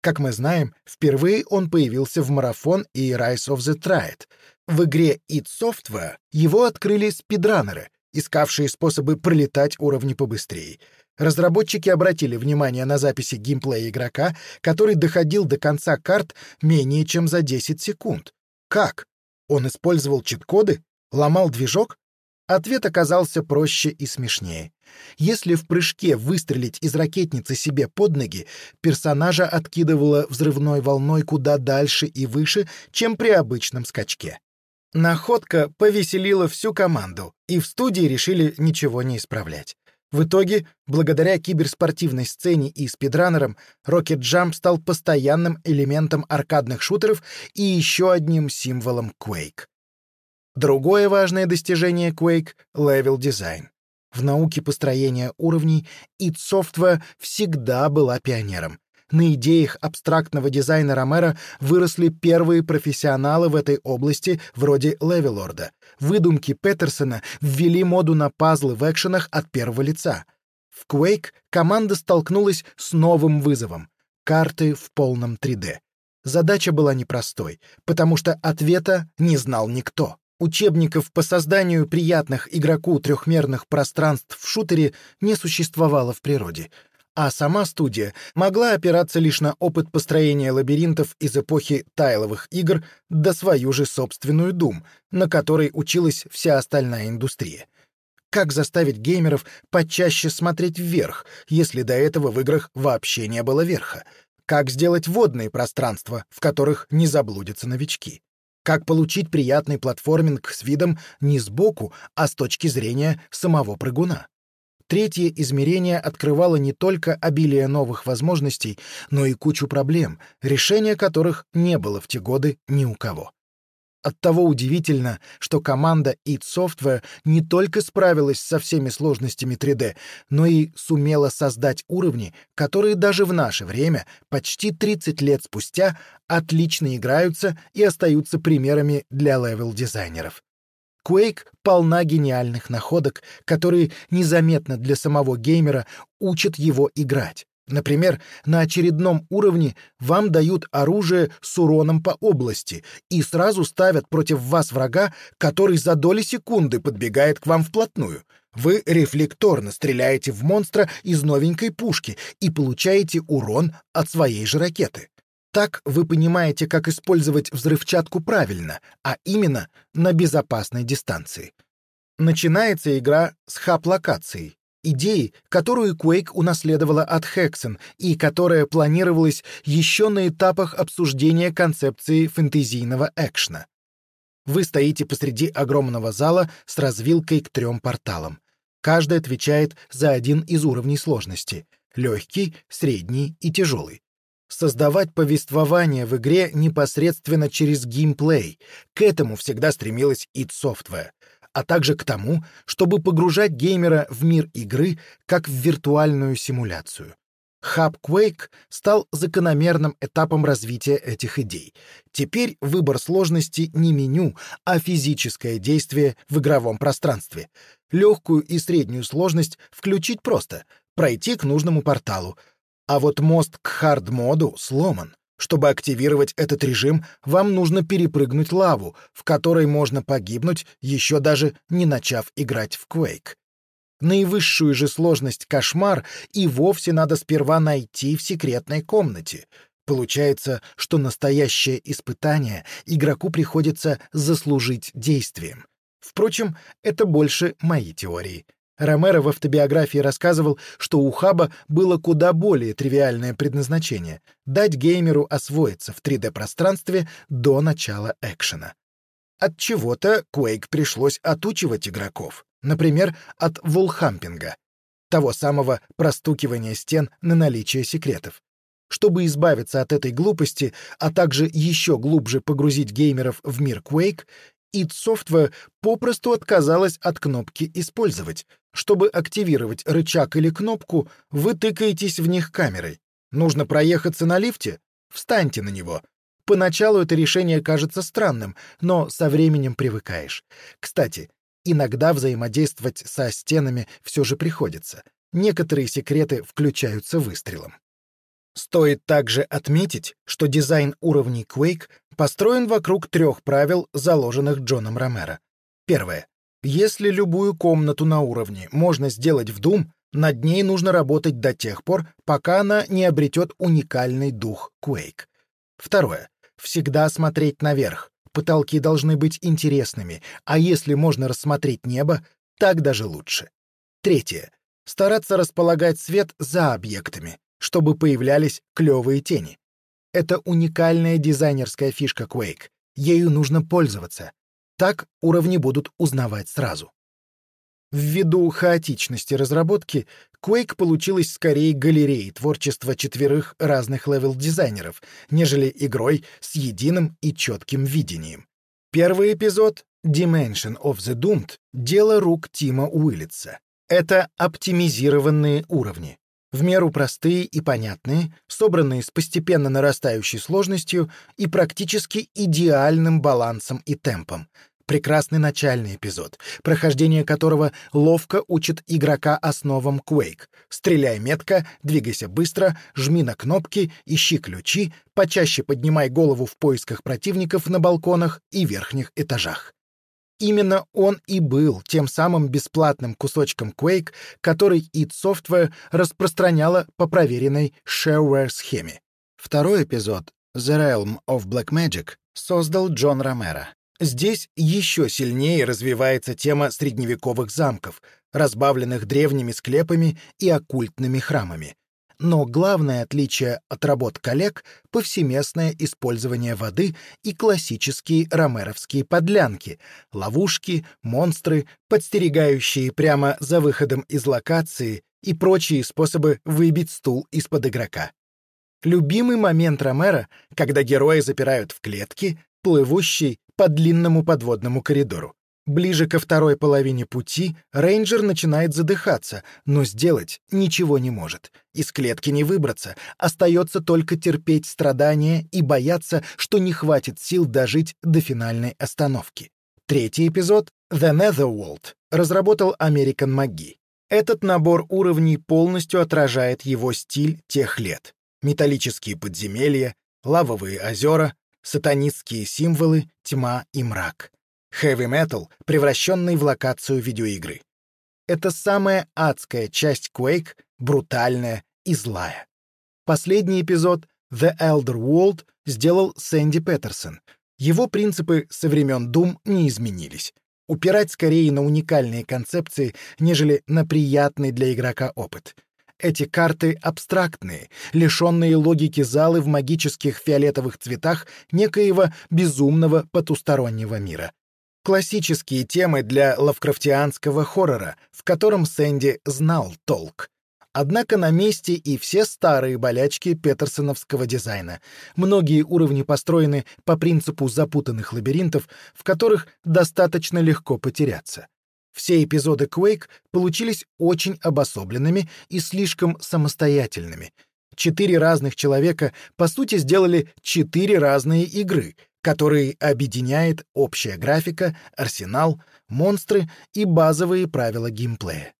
Как мы знаем, впервые он появился в марафон и Rise of the Triad. В игре id Software его открыли спидранеры, искавшие способы пролетать уровни побыстрее — Разработчики обратили внимание на записи геймплея игрока, который доходил до конца карт менее чем за 10 секунд. Как? Он использовал чит-коды? Ломал движок? Ответ оказался проще и смешнее. Если в прыжке выстрелить из ракетницы себе под ноги, персонажа откидывало взрывной волной куда дальше и выше, чем при обычном скачке. Находка повеселила всю команду, и в студии решили ничего не исправлять. В итоге, благодаря киберспортивной сцене и спидранерам, Rocket Jump стал постоянным элементом аркадных шутеров и еще одним символом Quake. Другое важное достижение Quake — level design. В науке построения уровней id Software всегда была пионером. На идеях абстрактного дизайна Ромера выросли первые профессионалы в этой области, вроде Левелорда. Выдумки Петерсона ввели моду на пазлы в экшенах от первого лица. В Quake команда столкнулась с новым вызовом — карты в полном 3D. Задача была непростой, потому что ответа не знал никто. Учебников по созданию приятных игроку трехмерных пространств в шутере не существовало в природе — а сама студия могла опираться лишь на опыт построения лабиринтов из эпохи тайловых игр да свою же собственную Doom, на которой училась вся остальная индустрия. Как заставить геймеров почаще смотреть вверх, если до этого в играх вообще не было верха? Как сделать водные пространства, в которых не заблудятся новички? Как получить приятный платформинг с видом не сбоку, а с точки зрения самого прыгуна? Третье измерение открывало не только обилие новых возможностей, но и кучу проблем, решения которых не было в те годы ни у кого. Оттого удивительно, что команда id Software не только справилась со всеми сложностями 3D, но и сумела создать уровни, которые даже в наше время, почти 30 лет спустя, отлично играются и остаются примерами для левел-дизайнеров. Quake полна гениальных находок, которые незаметно для самого геймера учат его играть. Например, на очередном уровне вам дают оружие с уроном по области и сразу ставят против вас врага, который за доли секунды подбегает к вам вплотную. Вы рефлекторно стреляете в монстра из новенькой пушки и получаете урон от своей же ракеты. Так вы понимаете, как использовать взрывчатку правильно, а именно на безопасной дистанции. Начинается игра с хаб-локацией, идеи, которую Quake унаследовала от Hexen и которая планировалась еще на этапах обсуждения концепции фэнтезийного экшна. Вы стоите посреди огромного зала с развилкой к трем порталам. Каждый отвечает за один из уровней сложности — легкий, средний и тяжелый создавать повествование в игре непосредственно через геймплей. К этому всегда стремилась id Software. А также к тому, чтобы погружать геймера в мир игры как в виртуальную симуляцию. Хаб Quake стал закономерным этапом развития этих идей. Теперь выбор сложности не меню, а физическое действие в игровом пространстве. Легкую и среднюю сложность включить просто — пройти к нужному порталу. А вот мост к хард-моду сломан. Чтобы активировать этот режим, вам нужно перепрыгнуть лаву, в которой можно погибнуть, еще даже не начав играть в Quake. Наивысшую же сложность кошмар и вовсе надо сперва найти в секретной комнате. Получается, что настоящее испытание игроку приходится заслужить действием. Впрочем, это больше мои теории. Ромеро в автобиографии рассказывал, что у Хаба было куда более тривиальное предназначение — дать геймеру освоиться в 3D-пространстве до начала экшена. От чего-то Quake пришлось отучивать игроков, например, от волхампинга, того самого простукивания стен на наличие секретов. Чтобы избавиться от этой глупости, а также еще глубже погрузить геймеров в мир Quake, id Software попросту отказалась от кнопки «Использовать». Чтобы активировать рычаг или кнопку, вы тыкаетесь в них камерой. Нужно проехаться на лифте? Встаньте на него. Поначалу это решение кажется странным, но со временем привыкаешь. Кстати, иногда взаимодействовать со стенами все же приходится. Некоторые секреты включаются выстрелом. Стоит также отметить, что дизайн уровней Quake построен вокруг трех правил, заложенных Джоном Ромеро. Первое. Если любую комнату на уровне можно сделать в Doom, над ней нужно работать до тех пор, пока она не обретет уникальный дух Quake. Второе. Всегда смотреть наверх. Потолки должны быть интересными, а если можно рассмотреть небо, так даже лучше. Третье. Стараться располагать свет за объектами, чтобы появлялись клевые тени. Это уникальная дизайнерская фишка Quake. Ею нужно пользоваться. Так уровни будут узнавать сразу. Ввиду хаотичности разработки, Quake получилась скорее галереей творчества четверых разных левел-дизайнеров, нежели игрой с единым и четким видением. Первый эпизод Dimension of the Doomed — дело рук Тима Уиллетса. Это оптимизированные уровни в меру простые и понятные, собранные с постепенно нарастающей сложностью и практически идеальным балансом и темпом. Прекрасный начальный эпизод, прохождение которого ловко учит игрока основам Quake. Стреляй метко, двигайся быстро, жми на кнопки, ищи ключи, почаще поднимай голову в поисках противников на балконах и верхних этажах. Именно он и был тем самым бесплатным кусочком Quake, который id Software распространяла по проверенной shareware-схеме. Второй эпизод, The Realm of Black Magic, создал Джон Ромеро. Здесь еще сильнее развивается тема средневековых замков, разбавленных древними склепами и оккультными храмами, но главное отличие от работ коллег — повсеместное использование воды и классические ромеровские подлянки, ловушки, монстры, подстерегающие прямо за выходом из локации и прочие способы выбить стул из-под игрока. Любимый момент Ромера, когда герои запирают в клетке, плывущей по длинному подводному коридору. Ближе ко второй половине пути рейнджер начинает задыхаться, но сделать ничего не может. Из клетки не выбраться, остается только терпеть страдания и бояться, что не хватит сил дожить до финальной остановки. Третий эпизод «The Netherworld» разработал American McGee. Этот набор уровней полностью отражает его стиль тех лет. Металлические подземелья, лавовые озера, сатанистские символы, тьма и мрак — Metal, превращенный в локацию видеоигры. Это самая адская часть Quake, брутальная и злая. Последний эпизод The Elder World сделал Сэнди Петерсон. Его принципы со времен Doom не изменились. Упирать скорее на уникальные концепции, нежели на приятный для игрока опыт. Эти карты абстрактные, лишенные логики залы в магических фиолетовых цветах некоего безумного потустороннего мира. Классические темы для лавкрафтианского хоррора, в котором Сэнди знал толк. Однако на месте и все старые болячки петерсоновского дизайна. Многие уровни построены по принципу запутанных лабиринтов, в которых достаточно легко потеряться. Все эпизоды Quake получились очень обособленными и слишком самостоятельными. Четыре разных человека, по сути, сделали четыре разные игры, которые объединяет общая графика, арсенал, монстры и базовые правила геймплея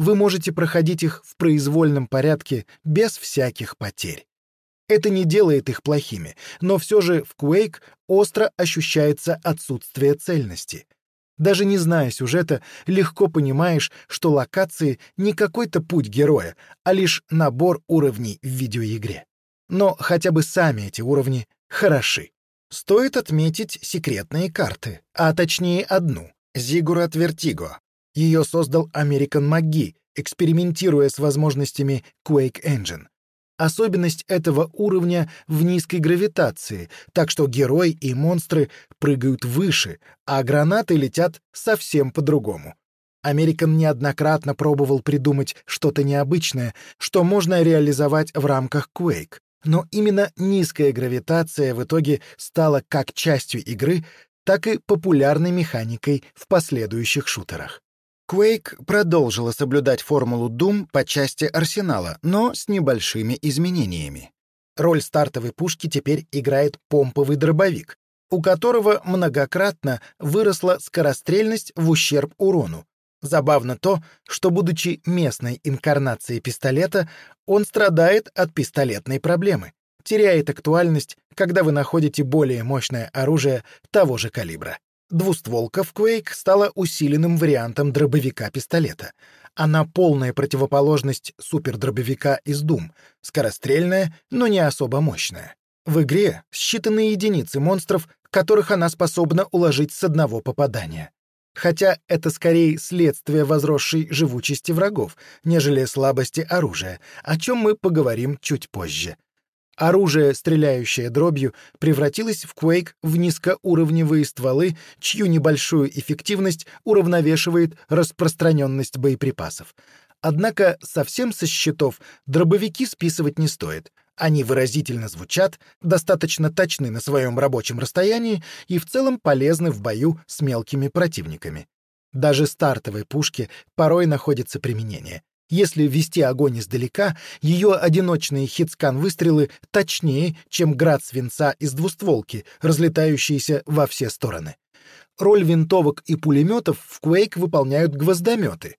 вы можете проходить их в произвольном порядке без всяких потерь. Это не делает их плохими, но все же в Quake остро ощущается отсутствие цельности. Даже не зная сюжета, легко понимаешь, что локации не какой-то путь героя, а лишь набор уровней в видеоигре. Но хотя бы сами эти уровни хороши. Стоит отметить секретные карты, а точнее одну — Зигурат Вертиго, ее создал American McGee, экспериментируя с возможностями Quake Engine. Особенность этого уровня в низкой гравитации, так что герой и монстры прыгают выше, а гранаты летят совсем по-другому. Американ неоднократно пробовал придумать что-то необычное, что можно реализовать в рамках Quake. Но именно низкая гравитация в итоге стала как частью игры, так и популярной механикой в последующих шутерах. Quake продолжила соблюдать формулу Doom по части арсенала, но с небольшими изменениями. Роль стартовой пушки теперь играет помповый дробовик, у которого многократно выросла скорострельность в ущерб урону. Забавно то, что, будучи местной инкарнацией пистолета, он страдает от пистолетной проблемы, теряет актуальность, когда вы находите более мощное оружие того же калибра. Двустволка в Quake стала усиленным вариантом дробовика-пистолета. Она полная противоположность супердробовика из Doom, скорострельная, но не особо мощная. В игре считанные единицы монстров, которых она способна уложить с одного попадания. Хотя это скорее следствие возросшей живучести врагов, нежели слабости оружия, о чем мы поговорим чуть позже. Оружие, стреляющее дробью, превратилось в Quake в низкоуровневые стволы, чью небольшую эффективность уравновешивает распространенность боеприпасов. Однако совсем со счетов дробовики списывать не стоит. Они выразительно звучат, достаточно точны на своем рабочем расстоянии и в целом полезны в бою с мелкими противниками. Даже стартовой пушке порой находится применение. Если вести огонь издалека, ее одиночные хитскан-выстрелы точнее, чем град свинца из двустволки, разлетающиеся во все стороны. Роль винтовок и пулеметов в Quake выполняют гвоздометы.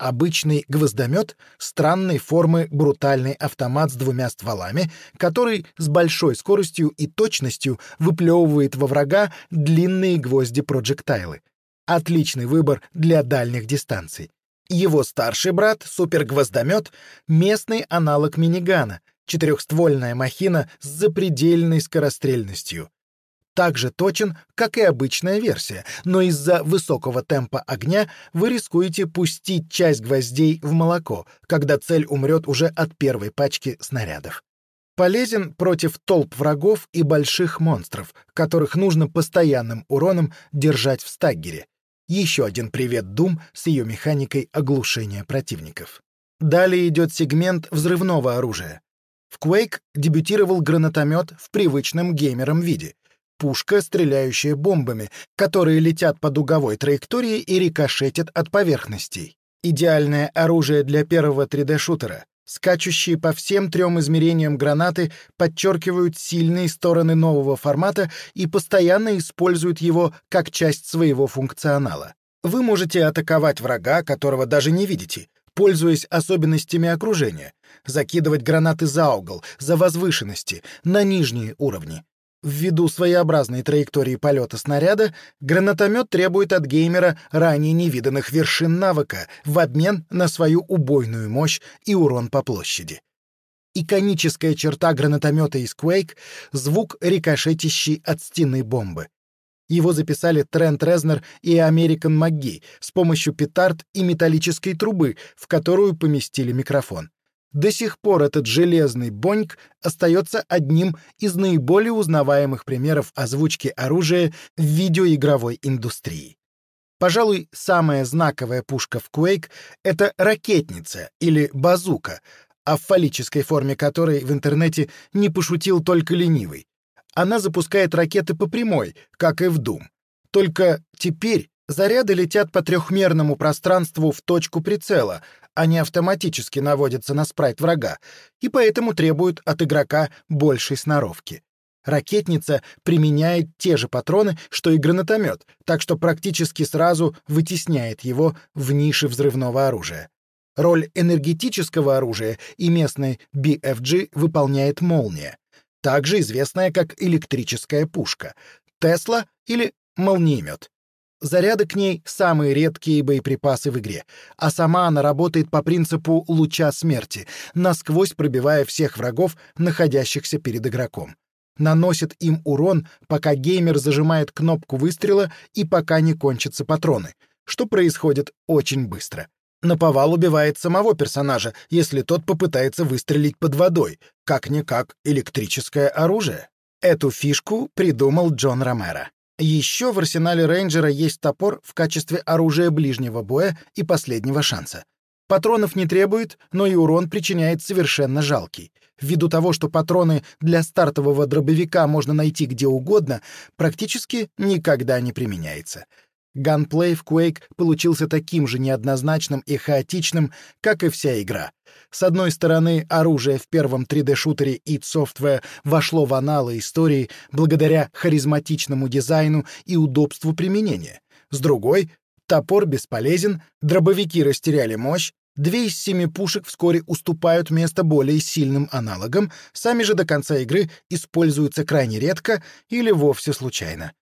Обычный гвоздомет — странной формы брутальный автомат с двумя стволами, который с большой скоростью и точностью выплевывает во врага длинные гвозди-проджектайлы. Отличный выбор для дальних дистанций. Его старший брат, супергвоздомет, местный аналог минигана, четырехствольная махина с запредельной скорострельностью. Так же точен, как и обычная версия, но из-за высокого темпа огня вы рискуете пустить часть гвоздей в молоко, когда цель умрет уже от первой пачки снарядов. Полезен против толп врагов и больших монстров, которых нужно постоянным уроном держать в стаггере, еще один привет Дум с ее механикой оглушения противников. Далее идет сегмент взрывного оружия. В Quake дебютировал гранатомет в привычном геймером виде. Пушка, стреляющая бомбами, которые летят по дуговой траектории и рикошетят от поверхностей. Идеальное оружие для первого 3D-шутера. Скачущие по всем трем измерениям гранаты подчеркивают сильные стороны нового формата и постоянно используют его как часть своего функционала. Вы можете атаковать врага, которого даже не видите, пользуясь особенностями окружения, закидывать гранаты за угол, за возвышенности, на нижние уровни. Ввиду своеобразной траектории полета снаряда, гранатомет требует от геймера ранее невиданных вершин навыка в обмен на свою убойную мощь и урон по площади. Иконическая черта гранатомета из Quake — звук, рикошетящий от стены бомбы. Его записали Трент Резнер и Американ МакГи с помощью петард и металлической трубы, в которую поместили микрофон. До сих пор этот железный боньк остается одним из наиболее узнаваемых примеров озвучки оружия в видеоигровой индустрии. Пожалуй, самая знаковая пушка в Quake — это ракетница или базука, о фаллической форме которой в интернете не пошутил только ленивый. Она запускает ракеты по прямой, как и в Doom. Только теперь заряды летят по трехмерному пространству в точку прицела, не автоматически наводятся на спрайт врага, и поэтому требуют от игрока большей сноровки. Ракетница применяет те же патроны, что и гранатомет, так что практически сразу вытесняет его в нише взрывного оружия. Роль энергетического оружия и местной BFG выполняет молния, также известная как электрическая пушка, Тесла или молниемет. Заряды к ней — самые редкие боеприпасы в игре, а сама она работает по принципу луча смерти, насквозь пробивая всех врагов, находящихся перед игроком наносит им урон, пока геймер зажимает кнопку выстрела и пока не кончатся патроны, что происходит очень быстро. Наповал убивает самого персонажа, если тот попытается выстрелить под водой, как-никак электрическое оружие. Эту фишку придумал Джон Ромеро. Еще в арсенале рейнджера есть топор в качестве оружия ближнего боя и последнего шанса. Патронов не требует, но и урон причиняет совершенно жалкий. Ввиду того, что патроны для стартового дробовика можно найти где угодно, практически никогда не применяется. Ганплей в Quake получился таким же неоднозначным и хаотичным, как и вся игра. С одной стороны, оружие в первом 3D-шутере id Software вошло в аналы истории благодаря харизматичному дизайну и удобству применения. С другой, топор бесполезен, дробовики растеряли мощь, Две из семи пушек вскоре уступают место более сильным аналогам, сами же до конца игры используются крайне редко или вовсе случайно.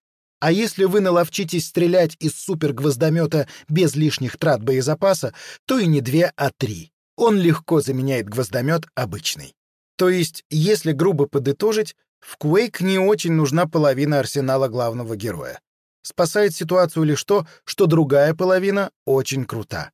А если вы наловчитесь стрелять из супергвоздомета без лишних трат боезапаса, то и не две, а три. Он легко заменяет гвоздомет обычный. То есть, если грубо подытожить, в Quake не очень нужна половина арсенала главного героя. Спасает ситуацию лишь то, что другая половина очень крута.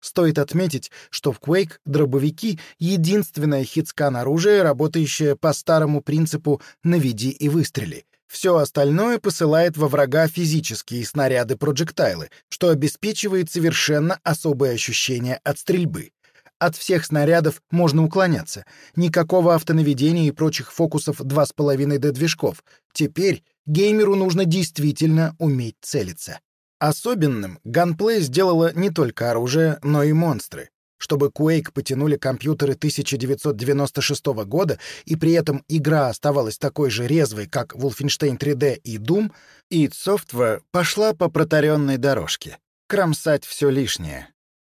Стоит отметить, что в Quake дробовики — единственное хитскан оружие, работающее по старому принципу «наведи и выстрели». Все остальное посылает во врага физические снаряды-проджектайлы, что обеспечивает совершенно особое ощущение от стрельбы. От всех снарядов можно уклоняться. Никакого автонаведения и прочих фокусов 2,5D-движков. Теперь геймеру нужно действительно уметь целиться. Особенным ганплей сделало не только оружие, но и монстры. Чтобы Quake потянули компьютеры 1996 года, и при этом игра оставалась такой же резвой, как Wolfenstein 3D и Doom, id Software пошла по протаренной дорожке. Кромсать все лишнее.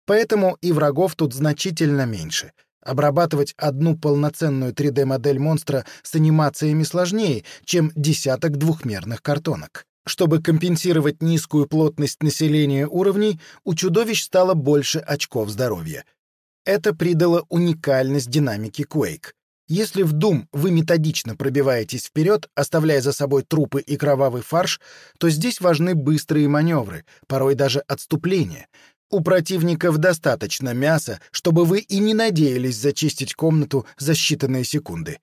Поэтому и врагов тут значительно меньше. Обрабатывать одну полноценную 3D-модель монстра с анимациями сложнее, чем десяток двухмерных картонок. Чтобы компенсировать низкую плотность населения уровней, у чудовищ стало больше очков здоровья. Это придало уникальность динамики Quake. Если в Doom вы методично пробиваетесь вперед, оставляя за собой трупы и кровавый фарш, то здесь важны быстрые маневры, порой даже отступления. У противников достаточно мяса, чтобы вы и не надеялись зачистить комнату за считанные секунды.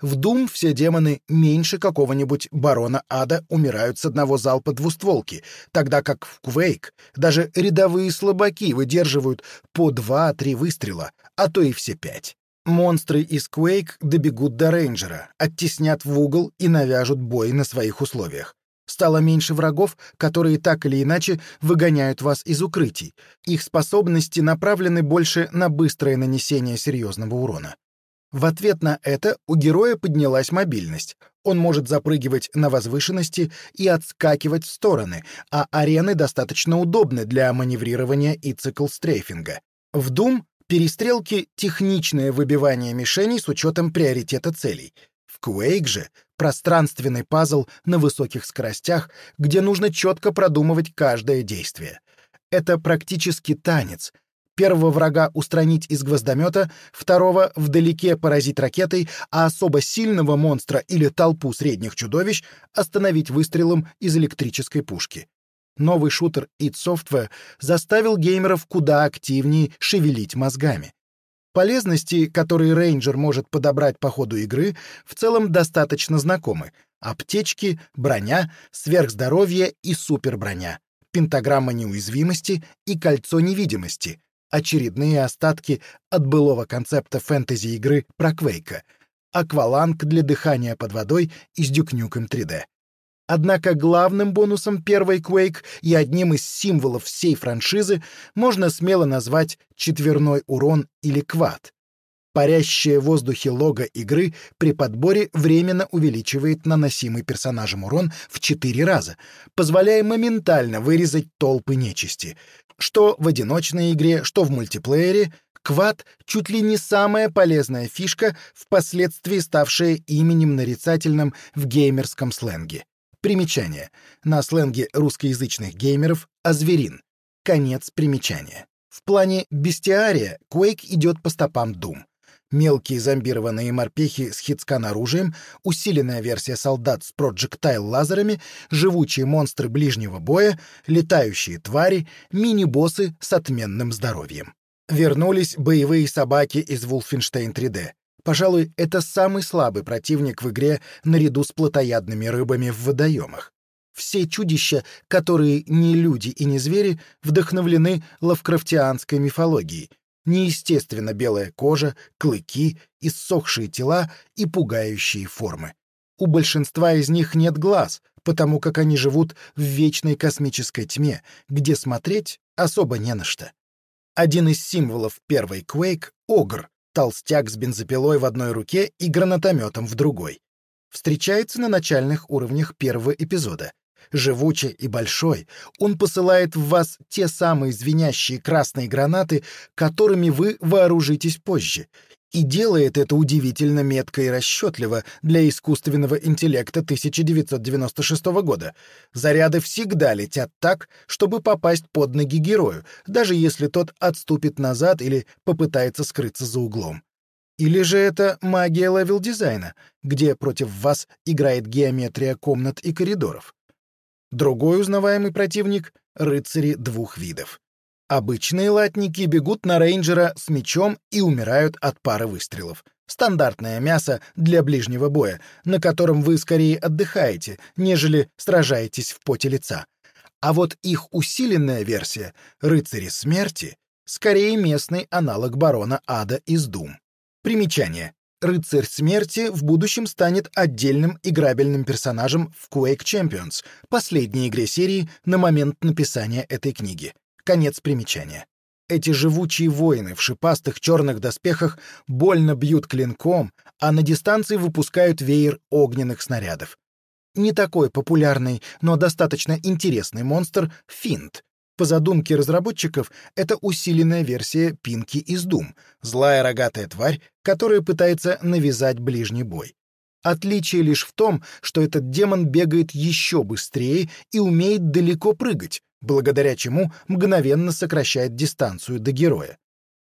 В Doom все демоны меньше какого-нибудь барона ада умирают с одного залпа двустволки, тогда как в Quake даже рядовые слабаки выдерживают по два-три выстрела, а то и все пять. Монстры из Quake добегут до рейнджера, оттеснят в угол и навяжут бой на своих условиях. Стало меньше врагов, которые так или иначе выгоняют вас из укрытий. Их способности направлены больше на быстрое нанесение серьезного урона. В ответ на это у героя поднялась мобильность. Он может запрыгивать на возвышенности и отскакивать в стороны, а арены достаточно удобны для маневрирования и цикл-стрейфинга. В Doom перестрелки — техничное выбивание мишеней с учетом приоритета целей. В Quake же — пространственный пазл на высоких скоростях, где нужно четко продумывать каждое действие. Это практически танец, Первого врага устранить из гвоздомета, второго вдалеке поразить ракетой, а особо сильного монстра или толпу средних чудовищ остановить выстрелом из электрической пушки. Новый шутер id Software заставил геймеров куда активнее шевелить мозгами. Полезности, которые рейнджер может подобрать по ходу игры, в целом достаточно знакомы. Аптечки, броня, сверхздоровье и суперброня. пентаграмма неуязвимости и кольцо невидимости, очередные остатки от былого концепта фэнтези-игры про Квейка, акваланг для дыхания под водой и с дюкнюком 3D. Однако главным бонусом первой Quake и одним из символов всей франшизы можно смело назвать четверной урон или квад. Парящее в воздухе лого игры при подборе временно увеличивает наносимый персонажем урон в 4 раза, позволяя моментально вырезать толпы нечисти. Что в одиночной игре, что в мультиплеере, квад — чуть ли не самая полезная фишка, впоследствии ставшая именем нарицательным в геймерском сленге. Примечание. На сленге русскоязычных геймеров «озверин». Конец примечания. В плане бестиария Quake идет по стопам Doom. Мелкие зомбированные морпехи с хитскан-оружием, усиленная версия солдат с проджектайл-лазерами, живучие монстры ближнего боя, летающие твари, мини-боссы с отменным здоровьем. Вернулись боевые собаки из Wolfenstein 3D. Пожалуй, это самый слабый противник в игре наряду с плотоядными рыбами в водоемах. Все чудища, которые не люди и не звери, вдохновлены лавкрафтианской мифологией. Неестественно белая кожа, клыки, иссохшие тела и пугающие формы. У большинства из них нет глаз, потому как они живут в вечной космической тьме, где смотреть особо не на что. Один из символов первой Quake — Огр, толстяк с бензопилой в одной руке и гранатометом в другой. Встречается на начальных уровнях первого эпизода. Живучий и большой, он посылает в вас те самые звенящие красные гранаты, которыми вы вооружитесь позже, и делает это удивительно метко и расчетливо для искусственного интеллекта 1996 года. Заряды всегда летят так, чтобы попасть под ноги герою, даже если тот отступит назад или попытается скрыться за углом. Или же это магия левел-дизайна, где против вас играет геометрия комнат и коридоров. Другой узнаваемый противник — рыцари двух видов. Обычные латники бегут на рейнджера с мечом и умирают от пары выстрелов. Стандартное мясо для ближнего боя, на котором вы скорее отдыхаете, нежели сражаетесь в поте лица. А вот их усиленная версия «Рыцари смерти» скорее местный аналог барона Ада из Дум. Примечание. Рыцарь смерти в будущем станет отдельным играбельным персонажем в Quake Champions, последней игре серии на момент написания этой книги. Конец примечания. Эти живучие воины в шипастых черных доспехах больно бьют клинком, а на дистанции выпускают веер огненных снарядов. Не такой популярный, но достаточно интересный монстр — Финт. По задумке разработчиков, это усиленная версия Пинки из Дум, злая рогатая тварь, которая пытается навязать ближний бой. Отличие лишь в том, что этот демон бегает еще быстрее и умеет далеко прыгать, благодаря чему мгновенно сокращает дистанцию до героя.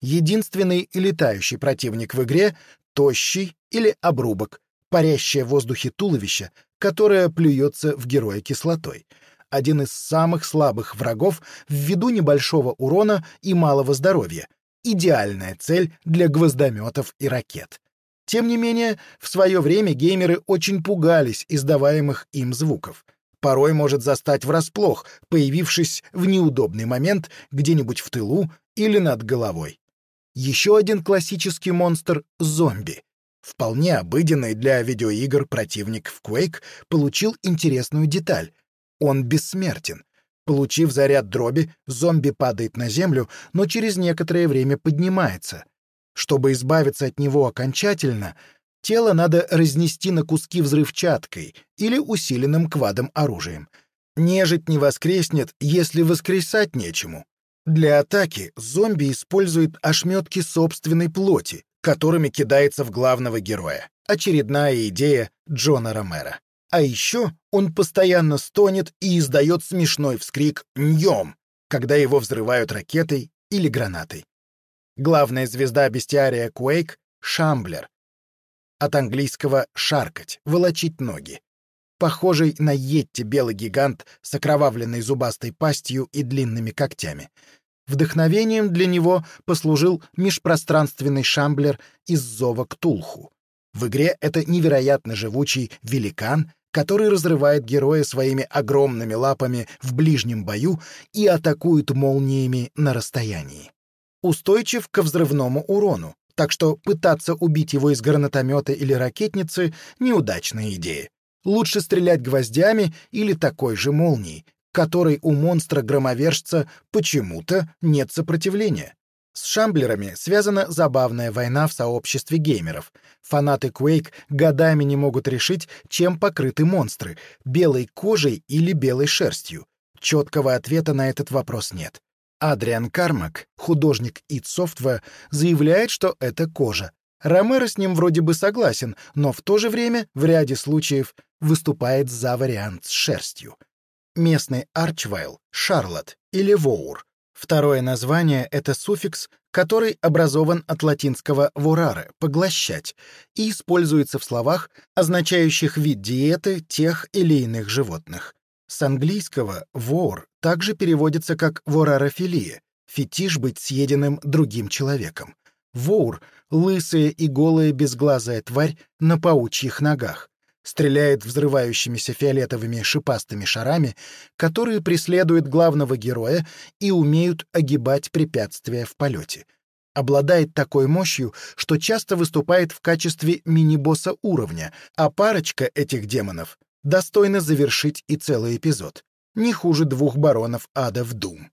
Единственный летающий противник в игре — тощий или обрубок, парящее в воздухе туловище, которое плюется в героя кислотой. Один из самых слабых врагов ввиду небольшого урона и малого здоровья. Идеальная цель для гвоздометов и ракет. Тем не менее, в свое время геймеры очень пугались издаваемых им звуков порой может застать врасплох, появившись в неудобный момент где-нибудь в тылу или над головой. Еще один классический монстр — зомби. Вполне обыденный для видеоигр противник в Quake получил интересную деталь. Он бессмертен. Получив заряд дроби, зомби падает на землю, но через некоторое время поднимается. Чтобы избавиться от него окончательно, Тело надо разнести на куски взрывчаткой или усиленным квадом оружием. Нежить не воскреснет, если воскресать нечему. Для атаки зомби использует ошметки собственной плоти, которыми кидается в главного героя. Очередная идея Джона Ромера. А еще он постоянно стонет и издает смешной вскрик «Ньем», когда его взрывают ракетой или гранатой. Главная звезда бестиария Quake — Шамблер, от английского «шаркать», «волочить ноги». Похожий на Йетти белый гигант с окровавленной зубастой пастью и длинными когтями. Вдохновением для него послужил межпространственный шамблер из зова Ктулху. В игре это невероятно живучий великан, который разрывает героя своими огромными лапами в ближнем бою и атакует молниями на расстоянии. Устойчив ко взрывному урону, так что пытаться убить его из гранатомета или ракетницы — неудачная идея. Лучше стрелять гвоздями или такой же молнией, которой у монстра-громовержца почему-то нет сопротивления. С шамблерами связана забавная война в сообществе геймеров. Фанаты Quake годами не могут решить, чем покрыты монстры — белой кожей или белой шерстью. Четкого ответа на этот вопрос нет. Адриан Кармак, художник id Software, заявляет, что это кожа. Ромеро с ним вроде бы согласен, но в то же время в ряде случаев выступает за вариант с шерстью. Местный арчвайл, шарлот или воур. Второе название — это суффикс, который образован от латинского «vorare» — «поглощать» и используется в словах, означающих вид диеты тех или иных животных. С английского «вор» также переводится как «ворарофилия» — фетиш быть съеденным другим человеком. Воур — лысая и голая безглазая тварь на паучьих ногах. Стреляет взрывающимися фиолетовыми шипастыми шарами, которые преследуют главного героя и умеют огибать препятствия в полете. Обладает такой мощью, что часто выступает в качестве мини-босса уровня, а парочка этих демонов достойна завершить и целый эпизод. Не хуже двух баронов ада в Дум.